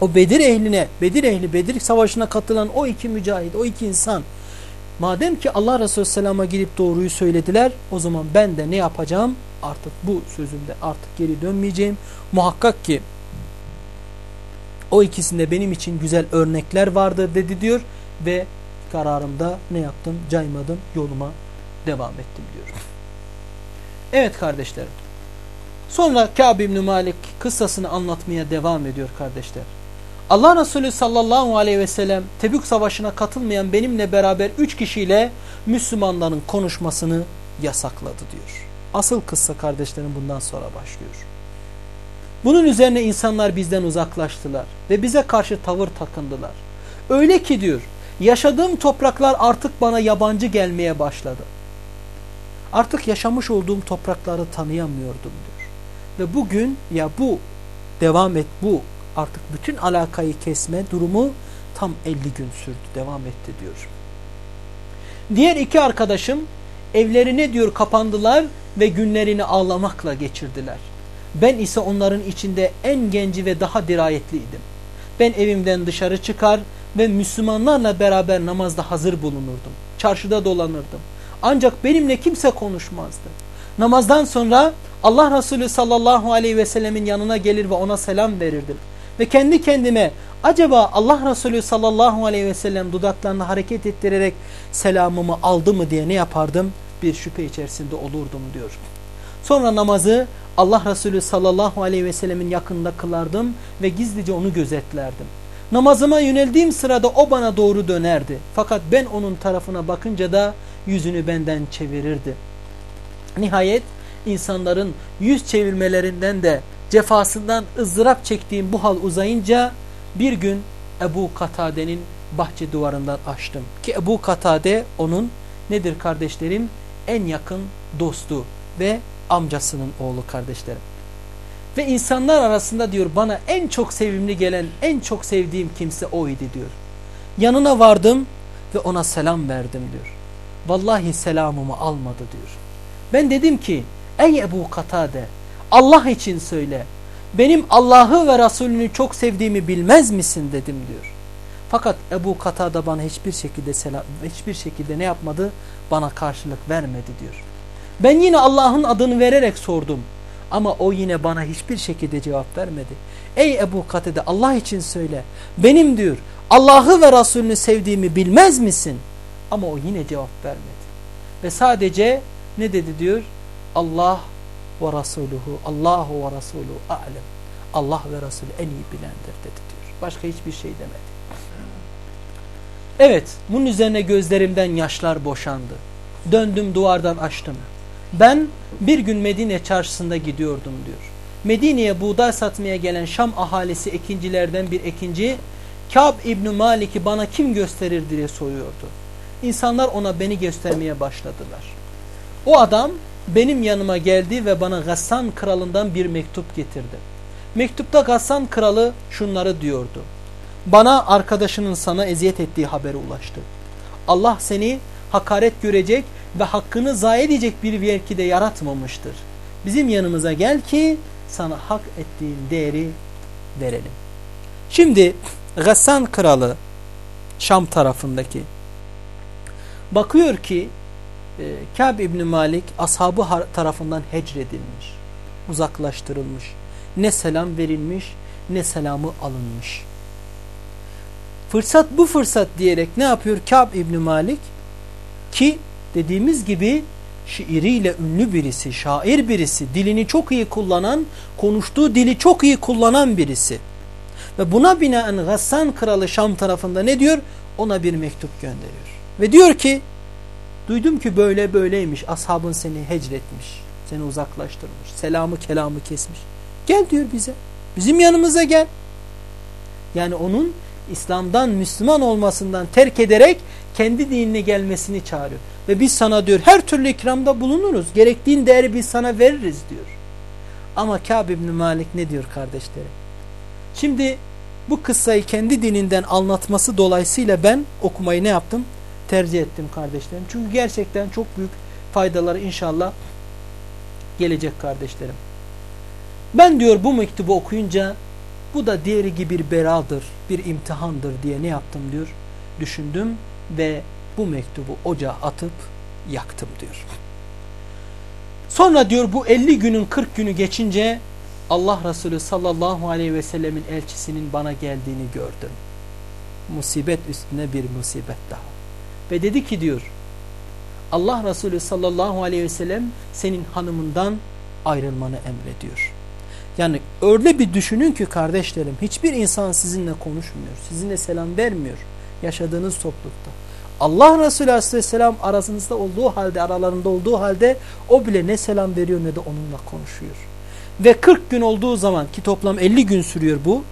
o Bedir ehline, Bedir ehli, Bedir savaşına katılan o iki mücahit, o iki insan madem ki Allah Resulü Selam'a gidip doğruyu söylediler o zaman ben de ne yapacağım? Artık bu sözümde artık geri dönmeyeceğim. Muhakkak ki o ikisinde benim için güzel örnekler vardır dedi diyor ve kararımda ne yaptım? Caymadım, yoluma devam ettim diyor. Evet kardeşlerim. Sonra Kâb İbni Malik kıssasını anlatmaya devam ediyor kardeşler. Allah Resulü sallallahu aleyhi ve sellem Tebük Savaşı'na katılmayan benimle beraber üç kişiyle Müslümanların konuşmasını yasakladı diyor. Asıl kıssa kardeşlerim bundan sonra başlıyor. Bunun üzerine insanlar bizden uzaklaştılar ve bize karşı tavır takındılar. Öyle ki diyor yaşadığım topraklar artık bana yabancı gelmeye başladı. Artık yaşamış olduğum toprakları tanıyamıyordum diyor. Ve bugün ya bu devam et bu artık bütün alakayı kesme durumu tam 50 gün sürdü devam etti diyor. Diğer iki arkadaşım evlerine diyor kapandılar ve günlerini ağlamakla geçirdiler. Ben ise onların içinde en genci ve daha dirayetliydim. Ben evimden dışarı çıkar ve Müslümanlarla beraber namazda hazır bulunurdum. Çarşıda dolanırdım. Ancak benimle kimse konuşmazdı. Namazdan sonra Allah Resulü sallallahu aleyhi ve sellemin yanına gelir ve ona selam verirdim. Ve kendi kendime acaba Allah Resulü sallallahu aleyhi ve sellem dudaklarını hareket ettirerek selamımı aldı mı diye ne yapardım? Bir şüphe içerisinde olurdum diyor. Sonra namazı Allah Resulü sallallahu aleyhi ve sellemin yakında kılardım ve gizlice onu gözetlerdim. Namazıma yöneldiğim sırada o bana doğru dönerdi. Fakat ben onun tarafına bakınca da yüzünü benden çevirirdi. Nihayet insanların yüz çevirmelerinden de cefasından ızdırap çektiğim bu hal uzayınca bir gün Ebu Katade'nin bahçe duvarından açtım. Ki Ebu Katade onun nedir kardeşlerim? En yakın dostu ve amcasının oğlu kardeşlerim. Ve insanlar arasında diyor bana en çok sevimli gelen, en çok sevdiğim kimse oydu diyor. Yanına vardım ve ona selam verdim diyor. Vallahi selamımı almadı diyor. Ben dedim ki ey Ebu Katade Allah için söyle. Benim Allah'ı ve Resulünü çok sevdiğimi bilmez misin dedim diyor. Fakat Ebu Katade bana hiçbir şekilde selam, hiçbir şekilde ne yapmadı? Bana karşılık vermedi diyor. Ben yine Allah'ın adını vererek sordum. Ama o yine bana hiçbir şekilde cevap vermedi. Ey Ebu Katede Allah için söyle. Benim diyor Allah'ı ve Resulünü sevdiğimi bilmez misin? Ama o yine cevap vermedi. Ve sadece ne dedi diyor? Allah ve Resuluhu, Allahu ve Resuluhu alem. Allah ve Resulü en iyi bilendir dedi diyor. Başka hiçbir şey demedi. Evet, bunun üzerine gözlerimden yaşlar boşandı. Döndüm duvardan açtım. Ben bir gün Medine çarşısında gidiyordum diyor. Medine'ye buğday satmaya gelen Şam ahalisi ekincilerden bir ekinci Kâb İbni Malik'i bana kim gösterir diye soruyordu. İnsanlar ona beni göstermeye başladılar. O adam benim yanıma geldi ve bana Gassan kralından bir mektup getirdi. Mektupta Gassan kralı şunları diyordu. Bana arkadaşının sana eziyet ettiği haberi ulaştı. Allah seni hakaret görecek ve hakkını zayi edecek bir mevkide yaratmamıştır. Bizim yanımıza gel ki sana hak ettiğin değeri verelim. Şimdi Gassan kralı Şam tarafındaki bakıyor ki e, Kâb İbni Malik ashabı tarafından hecredilmiş, uzaklaştırılmış. Ne selam verilmiş ne selamı alınmış. Fırsat bu fırsat diyerek ne yapıyor Kâb İbni Malik? Ki dediğimiz gibi şiiriyle ünlü birisi, şair birisi, dilini çok iyi kullanan, konuştuğu dili çok iyi kullanan birisi. Ve buna binaen Gassan kralı Şam tarafında ne diyor? Ona bir mektup gönderiyor. Ve diyor ki, duydum ki böyle böyleymiş, ashabın seni hecretmiş, seni uzaklaştırmış, selamı kelamı kesmiş. Gel diyor bize, bizim yanımıza gel. Yani onun İslam'dan Müslüman olmasından terk ederek kendi dinine gelmesini çağırıyor. Ve biz sana diyor her türlü ikramda bulunuruz. Gerektiğin değeri biz sana veririz diyor. Ama Kâb İbni Malik ne diyor kardeşlerim? Şimdi bu kıssayı kendi dininden anlatması dolayısıyla ben okumayı ne yaptım? Tercih ettim kardeşlerim. Çünkü gerçekten çok büyük faydaları inşallah gelecek kardeşlerim. Ben diyor bu mektubu okuyunca bu da diğeri gibi bir beladır, bir imtihandır diye ne yaptım diyor. Düşündüm ve bu mektubu ocağa atıp yaktım diyor. Sonra diyor bu 50 günün 40 günü geçince Allah Resulü sallallahu aleyhi ve sellemin elçisinin bana geldiğini gördüm. Musibet üstüne bir musibet daha. Ve dedi ki diyor Allah Resulü sallallahu aleyhi ve sellem senin hanımından ayrılmanı emrediyor. Yani öyle bir düşünün ki kardeşlerim hiçbir insan sizinle konuşmuyor. Sizinle selam vermiyor yaşadığınız toplulukta. Allah Resulü Aleyhisselam arasınızda olduğu halde, aralarında olduğu halde o bile ne selam veriyor ne de onunla konuşuyor. Ve 40 gün olduğu zaman ki toplam 50 gün sürüyor bu.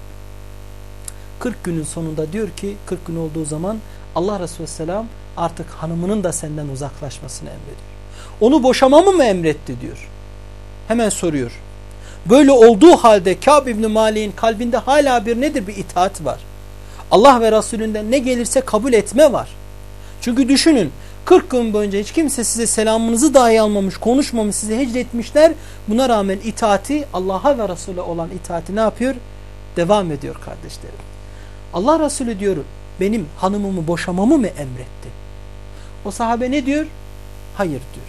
40 günün sonunda diyor ki 40 gün olduğu zaman Allah Resulü Selam artık hanımının da senden uzaklaşmasını emrediyor. Onu boşamamı mı emretti diyor. Hemen soruyor. Böyle olduğu halde Kâb İbni Malik'in kalbinde hala bir nedir? Bir itaat var. Allah ve Resulünden ne gelirse kabul etme var. Çünkü düşünün 40 gün boyunca hiç kimse size selamınızı dahi almamış, konuşmamış, size hecretmişler. Buna rağmen itaati Allah'a ve Resulü olan itaati ne yapıyor? Devam ediyor kardeşlerim. Allah Resulü diyor benim hanımımı boşamamı mı emretti? O sahabe ne diyor? Hayır diyor.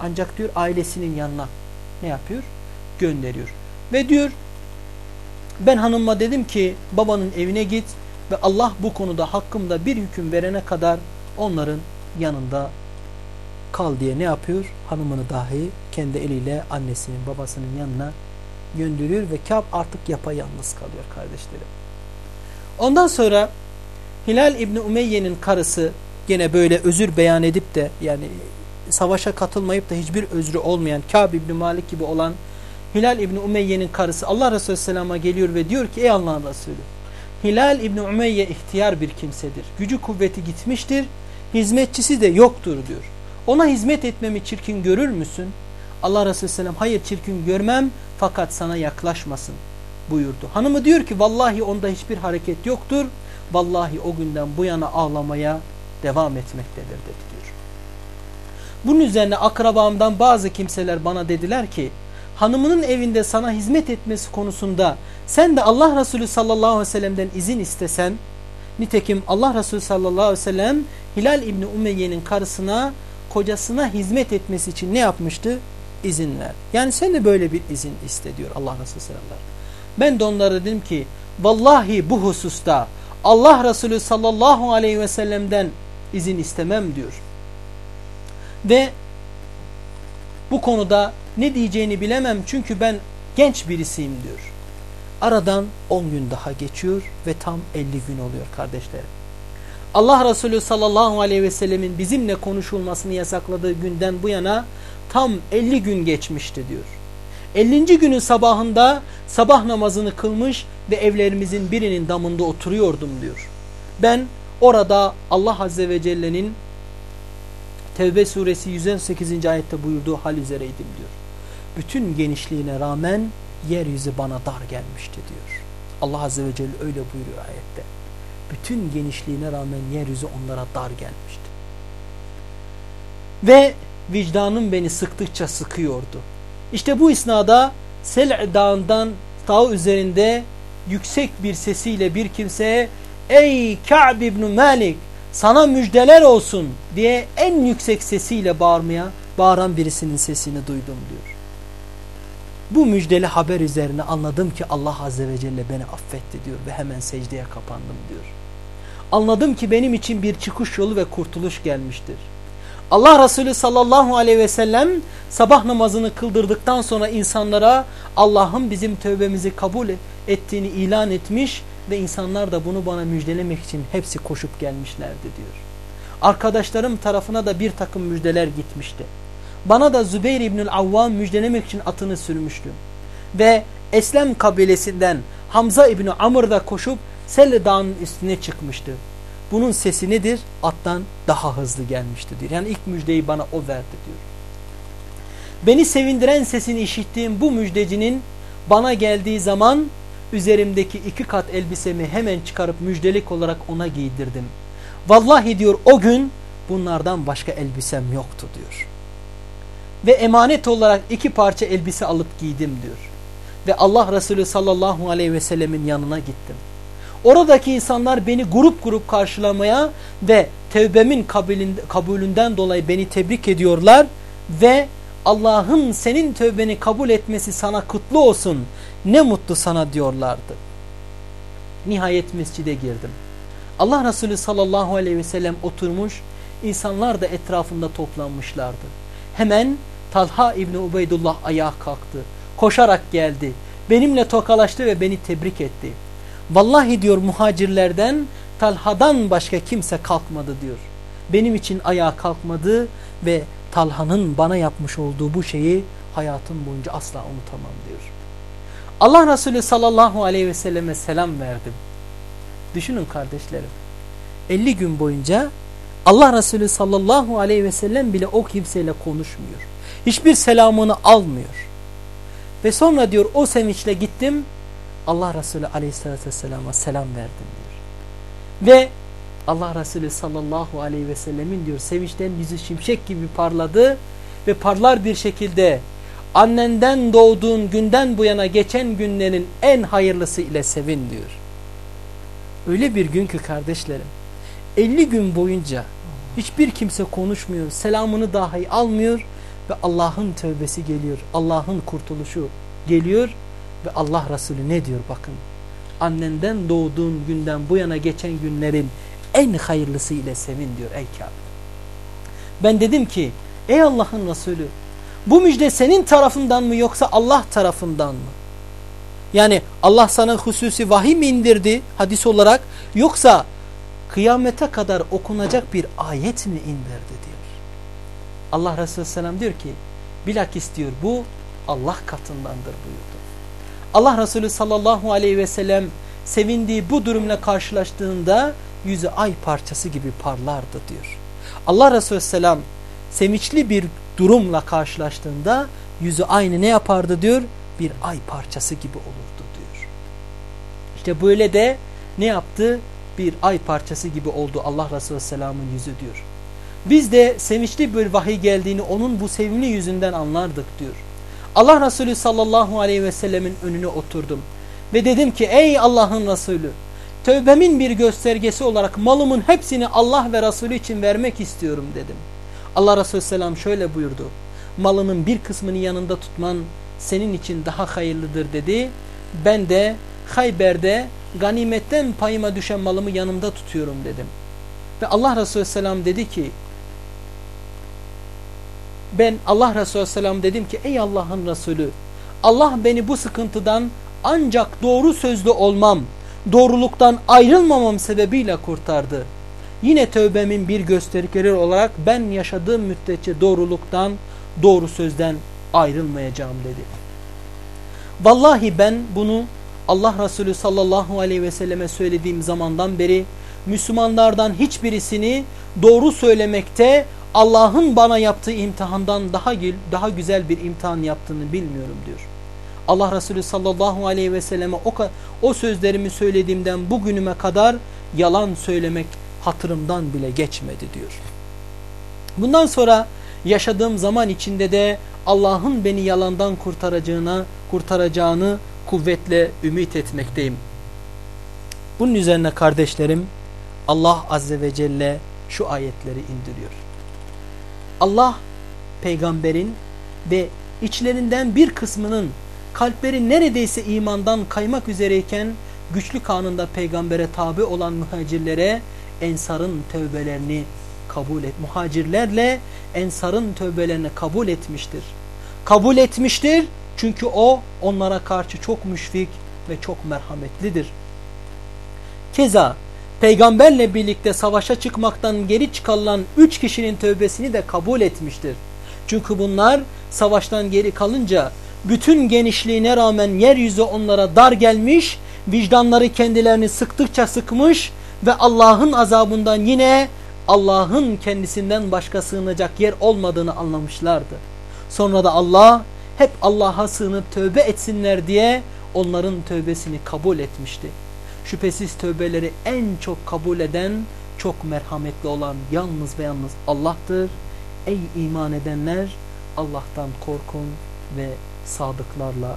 Ancak diyor ailesinin yanına ne yapıyor? Gönderiyor. Ve diyor ben hanıma dedim ki babanın evine git ve Allah bu konuda hakkımda bir hüküm verene kadar onların yanında kal diye ne yapıyor? Hanımını dahi kendi eliyle annesinin babasının yanına gönderiyor ve Kâb artık yapayalnız kalıyor kardeşlerim. Ondan sonra Hilal İbni Umeyye'nin karısı gene böyle özür beyan edip de yani savaşa katılmayıp da hiçbir özrü olmayan Kâb İbni Malik gibi olan Hilal İbni Umeyye'nin karısı Allah Resulü Selam'a geliyor ve diyor ki ey Allah'ın Resulü Hilal İbni Umeyye ihtiyar bir kimsedir. Gücü kuvveti gitmiştir. Hizmetçisi de yoktur diyor. Ona hizmet etmemi çirkin görür müsün? Allah Resulü Selam hayır çirkin görmem fakat sana yaklaşmasın buyurdu. Hanımı diyor ki vallahi onda hiçbir hareket yoktur. Vallahi o günden bu yana ağlamaya devam etmektedir dedi diyor. Bunun üzerine akrabamdan bazı kimseler bana dediler ki hanımının evinde sana hizmet etmesi konusunda sen de Allah Resulü sallallahu aleyhi ve sellem'den izin istesen nitekim Allah Resulü sallallahu aleyhi ve sellem Hilal İbni Umeyye'nin karısına kocasına hizmet etmesi için ne yapmıştı? İzin ver. Yani sen de böyle bir izin iste diyor Allah Resulü sallallahu aleyhi ve sellem. Ben de onlara dedim ki vallahi bu hususta Allah Resulü sallallahu aleyhi ve sellem'den izin istemem diyor. Ve bu konuda ne diyeceğini bilemem çünkü ben genç birisiyim diyor. Aradan 10 gün daha geçiyor ve tam 50 gün oluyor kardeşlerim. Allah Resulü sallallahu aleyhi ve sellemin bizimle konuşulmasını yasakladığı günden bu yana tam 50 gün geçmişti diyor. 50. günün sabahında sabah namazını kılmış ve evlerimizin birinin damında oturuyordum diyor. Ben orada Allah Azze ve Celle'nin Tevbe suresi 118. ayette buyurduğu hal üzereydim diyor. Bütün genişliğine rağmen yeryüzü bana dar gelmişti diyor. Allah Azze ve Celle öyle buyuruyor ayette. Bütün genişliğine rağmen yeryüzü onlara dar gelmişti. Ve vicdanım beni sıktıkça sıkıyordu. İşte bu isnada Sel' dağından dağ üzerinde yüksek bir sesiyle bir kimseye Ey Ka'b ibn Malik sana müjdeler olsun diye en yüksek sesiyle bağırmaya bağıran birisinin sesini duydum diyor. Bu müjdeli haber üzerine anladım ki Allah Azze ve Celle beni affetti diyor ve hemen secdeye kapandım diyor. Anladım ki benim için bir çıkış yolu ve kurtuluş gelmiştir. Allah Resulü sallallahu aleyhi ve sellem sabah namazını kıldırdıktan sonra insanlara Allah'ın bizim tövbemizi kabul ettiğini ilan etmiş ve insanlar da bunu bana müjdelemek için hepsi koşup gelmişlerdi diyor. Arkadaşlarım tarafına da bir takım müjdeler gitmişti. Bana da Zübeyir İbnül Avvam müjdelemek için atını sürmüştü. Ve Eslem kabilesinden Hamza İbni Amr da koşup Selle Dağı'nın üstüne çıkmıştı. Bunun sesi nedir? Attan daha hızlı gelmişti diyor. Yani ilk müjdeyi bana o verdi diyor. Beni sevindiren sesini işittiğim bu müjdecinin bana geldiği zaman üzerimdeki iki kat elbisemi hemen çıkarıp müjdelik olarak ona giydirdim. Vallahi diyor o gün bunlardan başka elbisem yoktu diyor. Ve emanet olarak iki parça elbise alıp giydim diyor. Ve Allah Resulü sallallahu aleyhi ve sellemin yanına gittim. Oradaki insanlar beni grup grup karşılamaya ve tevbemin kabulünden dolayı beni tebrik ediyorlar ve Allah'ın senin tövbeni kabul etmesi sana kutlu olsun ne mutlu sana diyorlardı. Nihayet mescide girdim. Allah Resulü sallallahu aleyhi ve sellem oturmuş insanlar da etrafında toplanmışlardı. Hemen Talha İbni Ubeydullah ayağa kalktı. Koşarak geldi. Benimle tokalaştı ve beni tebrik etti. Vallahi diyor muhacirlerden Talha'dan başka kimse kalkmadı diyor. Benim için ayağa kalkmadı ve Talha'nın bana yapmış olduğu bu şeyi hayatım boyunca asla unutamam diyor. Allah Resulü sallallahu aleyhi ve selleme selam verdim. Düşünün kardeşlerim. 50 gün boyunca Allah Resulü sallallahu aleyhi ve sellem bile o kimseyle konuşmuyor. Hiçbir selamını almıyor. Ve sonra diyor o sevinçle gittim Allah Resulü aleyhissalatü vesselama selam verdim diyor. Ve Allah Resulü sallallahu aleyhi ve sellemin diyor sevinçten yüzü şimşek gibi parladı ve parlar bir şekilde annenden doğduğun günden bu yana geçen günlerin en hayırlısı ile sevin diyor. Öyle bir gün ki kardeşlerim 50 gün boyunca hiçbir kimse konuşmuyor, selamını dahi almıyor ve Allah'ın tövbesi geliyor, Allah'ın kurtuluşu geliyor ve Allah Resulü ne diyor bakın. Annenden doğduğun günden bu yana geçen günlerin en hayırlısı ile sevin diyor ey Kabe. Ben dedim ki ey Allah'ın Resulü bu müjde senin tarafından mı yoksa Allah tarafından mı? Yani Allah sana hususi vahiy mi indirdi hadis olarak yoksa kıyamete kadar okunacak bir ayet mi indirdi diyor. Allah Resulü Selam diyor ki bilakis diyor bu Allah katındandır buyurdu. Allah Resulü sallallahu aleyhi ve sellem sevindiği bu durumla karşılaştığında yüzü ay parçası gibi parlardı diyor. Allah Resulü selam sevinçli bir durumla karşılaştığında yüzü aynı ne yapardı diyor? Bir ay parçası gibi olurdu diyor. İşte böyle de ne yaptı? Bir ay parçası gibi oldu Allah Resulü Selam'ın yüzü diyor. Biz de sevinçli bir vahiy geldiğini onun bu sevimli yüzünden anlardık diyor. Allah Resulü sallallahu aleyhi ve sellemin önüne oturdum. Ve dedim ki ey Allah'ın Resulü tövbemin bir göstergesi olarak malımın hepsini Allah ve Resulü için vermek istiyorum dedim. Allah Resulü Selam şöyle buyurdu. Malının bir kısmını yanında tutman senin için daha hayırlıdır dedi. Ben de Hayber'de ganimetten payıma düşen malımı yanımda tutuyorum dedim. Ve Allah Resulü Selam dedi ki ben Allah Resulü Selam dedim ki ey Allah'ın Resulü Allah beni bu sıkıntıdan ancak doğru sözlü olmam, doğruluktan ayrılmamam sebebiyle kurtardı. Yine tövbemin bir göstergeleri olarak ben yaşadığım müddetçe doğruluktan, doğru sözden ayrılmayacağım dedi. Vallahi ben bunu Allah Resulü sallallahu aleyhi ve selleme söylediğim zamandan beri Müslümanlardan hiçbirisini doğru söylemekte Allah'ın bana yaptığı imtihandan daha daha güzel bir imtihan yaptığını bilmiyorum diyor. Allah Resulü sallallahu aleyhi ve selleme o, o sözlerimi söylediğimden bugünüme kadar yalan söylemek hatırımdan bile geçmedi diyor. Bundan sonra yaşadığım zaman içinde de Allah'ın beni yalandan kurtaracağına, kurtaracağını kuvvetle ümit etmekteyim. Bunun üzerine kardeşlerim Allah Azze ve Celle şu ayetleri indiriyor. Allah peygamberin ve içlerinden bir kısmının kalpleri neredeyse imandan kaymak üzereyken güçlü kanında peygambere tabi olan muhacirlere ensarın tövbelerini kabul et. Muhacirlerle ensarın tövbelerini kabul etmiştir. Kabul etmiştir çünkü o onlara karşı çok müşfik ve çok merhametlidir. Keza peygamberle birlikte savaşa çıkmaktan geri çıkarılan üç kişinin tövbesini de kabul etmiştir. Çünkü bunlar savaştan geri kalınca bütün genişliğine rağmen yeryüzü onlara dar gelmiş, vicdanları kendilerini sıktıkça sıkmış ve Allah'ın azabından yine Allah'ın kendisinden başka sığınacak yer olmadığını anlamışlardı. Sonra da Allah hep Allah'a sığınıp tövbe etsinler diye onların tövbesini kabul etmişti. Şüphesiz tövbeleri en çok kabul eden, çok merhametli olan yalnız ve yalnız Allah'tır. Ey iman edenler Allah'tan korkun ve sadıklarla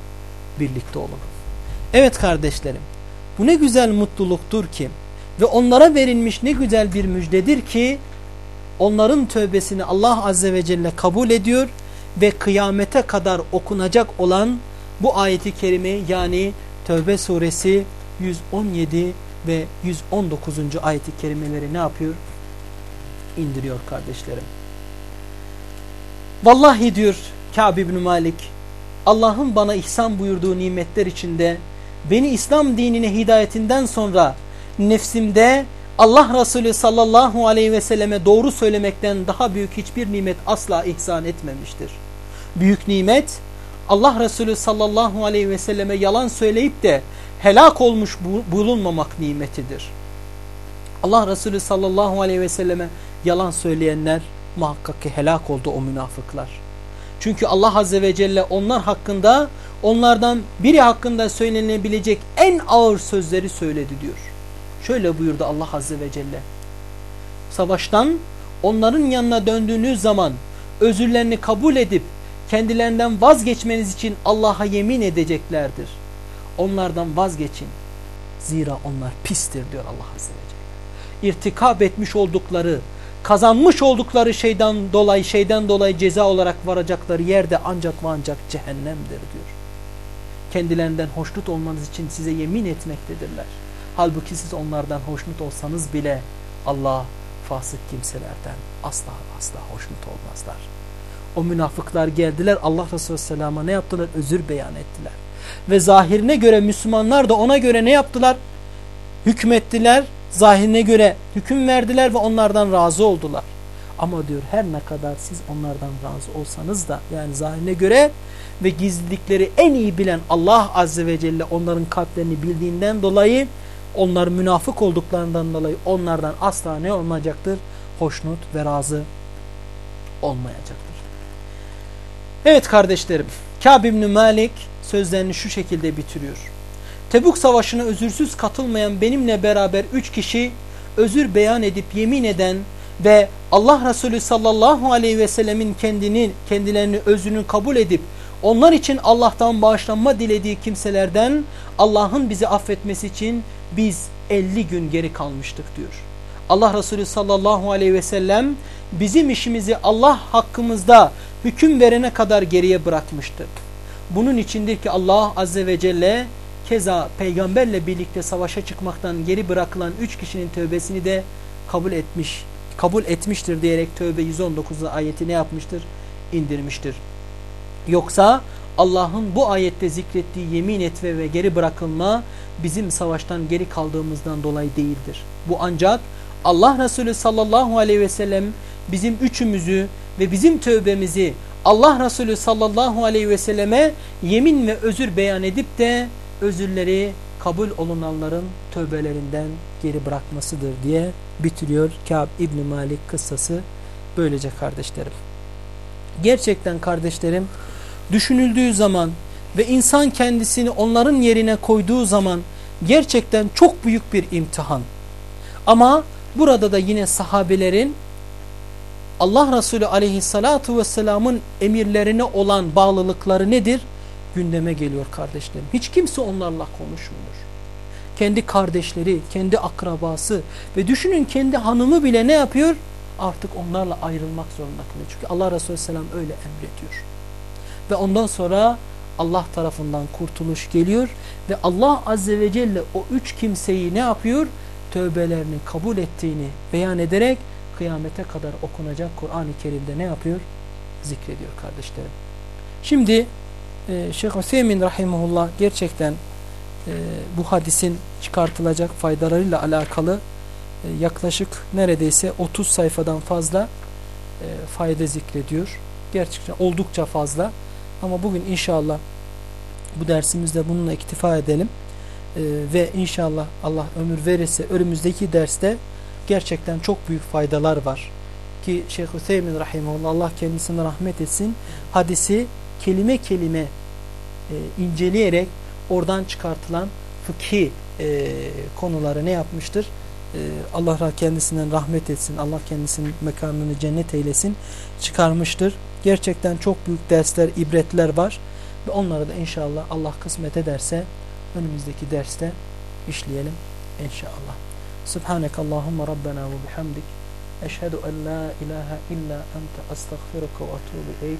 birlikte olun. Evet kardeşlerim bu ne güzel mutluluktur ki ve onlara verilmiş ne güzel bir müjdedir ki onların tövbesini Allah Azze ve Celle kabul ediyor ve kıyamete kadar okunacak olan bu ayeti kerime yani Tövbe suresi 117 ve 119. ayeti kerimeleri ne yapıyor? İndiriyor kardeşlerim. Vallahi diyor Kâb ibn Malik Allah'ın bana ihsan buyurduğu nimetler içinde beni İslam dinine hidayetinden sonra nefsimde Allah Resulü sallallahu aleyhi ve selleme doğru söylemekten daha büyük hiçbir nimet asla ihsan etmemiştir. büyük nimet Allah Resulü sallallahu aleyhi ve selleme yalan söyleyip de helak olmuş bulunmamak nimetidir. Allah Resulü sallallahu aleyhi ve selleme yalan söyleyenler muhakkak ki helak oldu o münafıklar. Çünkü Allah azze ve celle onlar hakkında onlardan biri hakkında söylenebilecek en ağır sözleri söyledi diyor. Şöyle buyurdu Allah azze ve celle. Savaştan onların yanına döndüğünüz zaman özürlerini kabul edip kendilerinden vazgeçmeniz için Allah'a yemin edeceklerdir. Onlardan vazgeçin. Zira onlar pistir diyor Allah Azze ve Celle. İrtikap etmiş oldukları, kazanmış oldukları şeyden dolayı, şeyden dolayı ceza olarak varacakları yerde ancak ve ancak cehennemdir diyor. Kendilerinden hoşnut olmanız için size yemin etmektedirler. Halbuki siz onlardan hoşnut olsanız bile Allah fasık kimselerden asla asla hoşnut olmazlar. O münafıklar geldiler Allah Resulü Selam'a ne yaptılar? Özür beyan ettiler. Ve zahirine göre Müslümanlar da ona göre ne yaptılar? Hükmettiler, zahirine göre hüküm verdiler ve onlardan razı oldular. Ama diyor her ne kadar siz onlardan razı olsanız da yani zahirine göre ve gizlilikleri en iyi bilen Allah Azze ve Celle onların kalplerini bildiğinden dolayı onlar münafık olduklarından dolayı onlardan asla ne olmayacaktır? Hoşnut ve razı olmayacaktır. Evet kardeşlerim, Kâb İbni Malik sözlerini şu şekilde bitiriyor. Tebuk savaşına özürsüz katılmayan benimle beraber üç kişi özür beyan edip yemin eden ve Allah Resulü sallallahu aleyhi ve sellemin kendini, kendilerini özünü kabul edip onlar için Allah'tan bağışlanma dilediği kimselerden Allah'ın bizi affetmesi için biz 50 gün geri kalmıştık diyor. Allah Resulü sallallahu aleyhi ve sellem bizim işimizi Allah hakkımızda hüküm verene kadar geriye bırakmıştır. Bunun içindir ki Allah azze ve celle keza peygamberle birlikte savaşa çıkmaktan geri bırakılan üç kişinin tövbesini de kabul etmiş, kabul etmiştir diyerek tövbe 119 ayeti ne yapmıştır? indirmiştir. Yoksa Allah'ın bu ayette zikrettiği yemin etme ve geri bırakılma bizim savaştan geri kaldığımızdan dolayı değildir. Bu ancak Allah Resulü sallallahu aleyhi ve sellem bizim üçümüzü ve bizim tövbemizi Allah Resulü sallallahu aleyhi ve selleme yemin ve özür beyan edip de özürleri kabul olunanların tövbelerinden geri bırakmasıdır diye bitiriyor Kâb İbni Malik kıssası böylece kardeşlerim. Gerçekten kardeşlerim düşünüldüğü zaman ve insan kendisini onların yerine koyduğu zaman gerçekten çok büyük bir imtihan. Ama burada da yine sahabelerin Allah Resulü aleyhissalatu vesselamın emirlerine olan bağlılıkları nedir? Gündeme geliyor kardeşlerim. Hiç kimse onlarla konuşmuyor. Kendi kardeşleri, kendi akrabası ve düşünün kendi hanımı bile ne yapıyor? Artık onlarla ayrılmak zorunda kalıyor. Çünkü Allah Resulü selam öyle emrediyor. Ve ondan sonra Allah tarafından kurtuluş geliyor ve Allah Azze ve Celle o üç kimseyi ne yapıyor? Tövbelerini kabul ettiğini beyan ederek kıyamete kadar okunacak Kur'an-ı Kerim'de ne yapıyor? Zikrediyor kardeşlerim. Şimdi e, Şeyh Hüseyin Rahimullah gerçekten e, bu hadisin çıkartılacak faydalarıyla alakalı e, yaklaşık neredeyse 30 sayfadan fazla e, fayda zikrediyor. Gerçekten oldukça fazla. Ama bugün inşallah bu dersimizde bununla iktifa edelim. Ee, ve inşallah Allah ömür verirse önümüzdeki derste gerçekten çok büyük faydalar var. Ki Şeyh Hüseyin Rahimullah Allah kendisine rahmet etsin. Hadisi kelime kelime e, inceleyerek oradan çıkartılan fıkhi e, konuları ne yapmıştır? E, Allah kendisinden rahmet etsin. Allah kendisinin mekanını cennet eylesin. Çıkarmıştır. Gerçekten çok büyük dersler, ibretler var. Ve onları da inşallah Allah kısmet ederse önümüzdeki derste işleyelim inşallah. Subhanak Allahumma Rabbena ve bihamdik. Eşhedü en la ilahe illa ente estağfiruka ve atubu ileyk.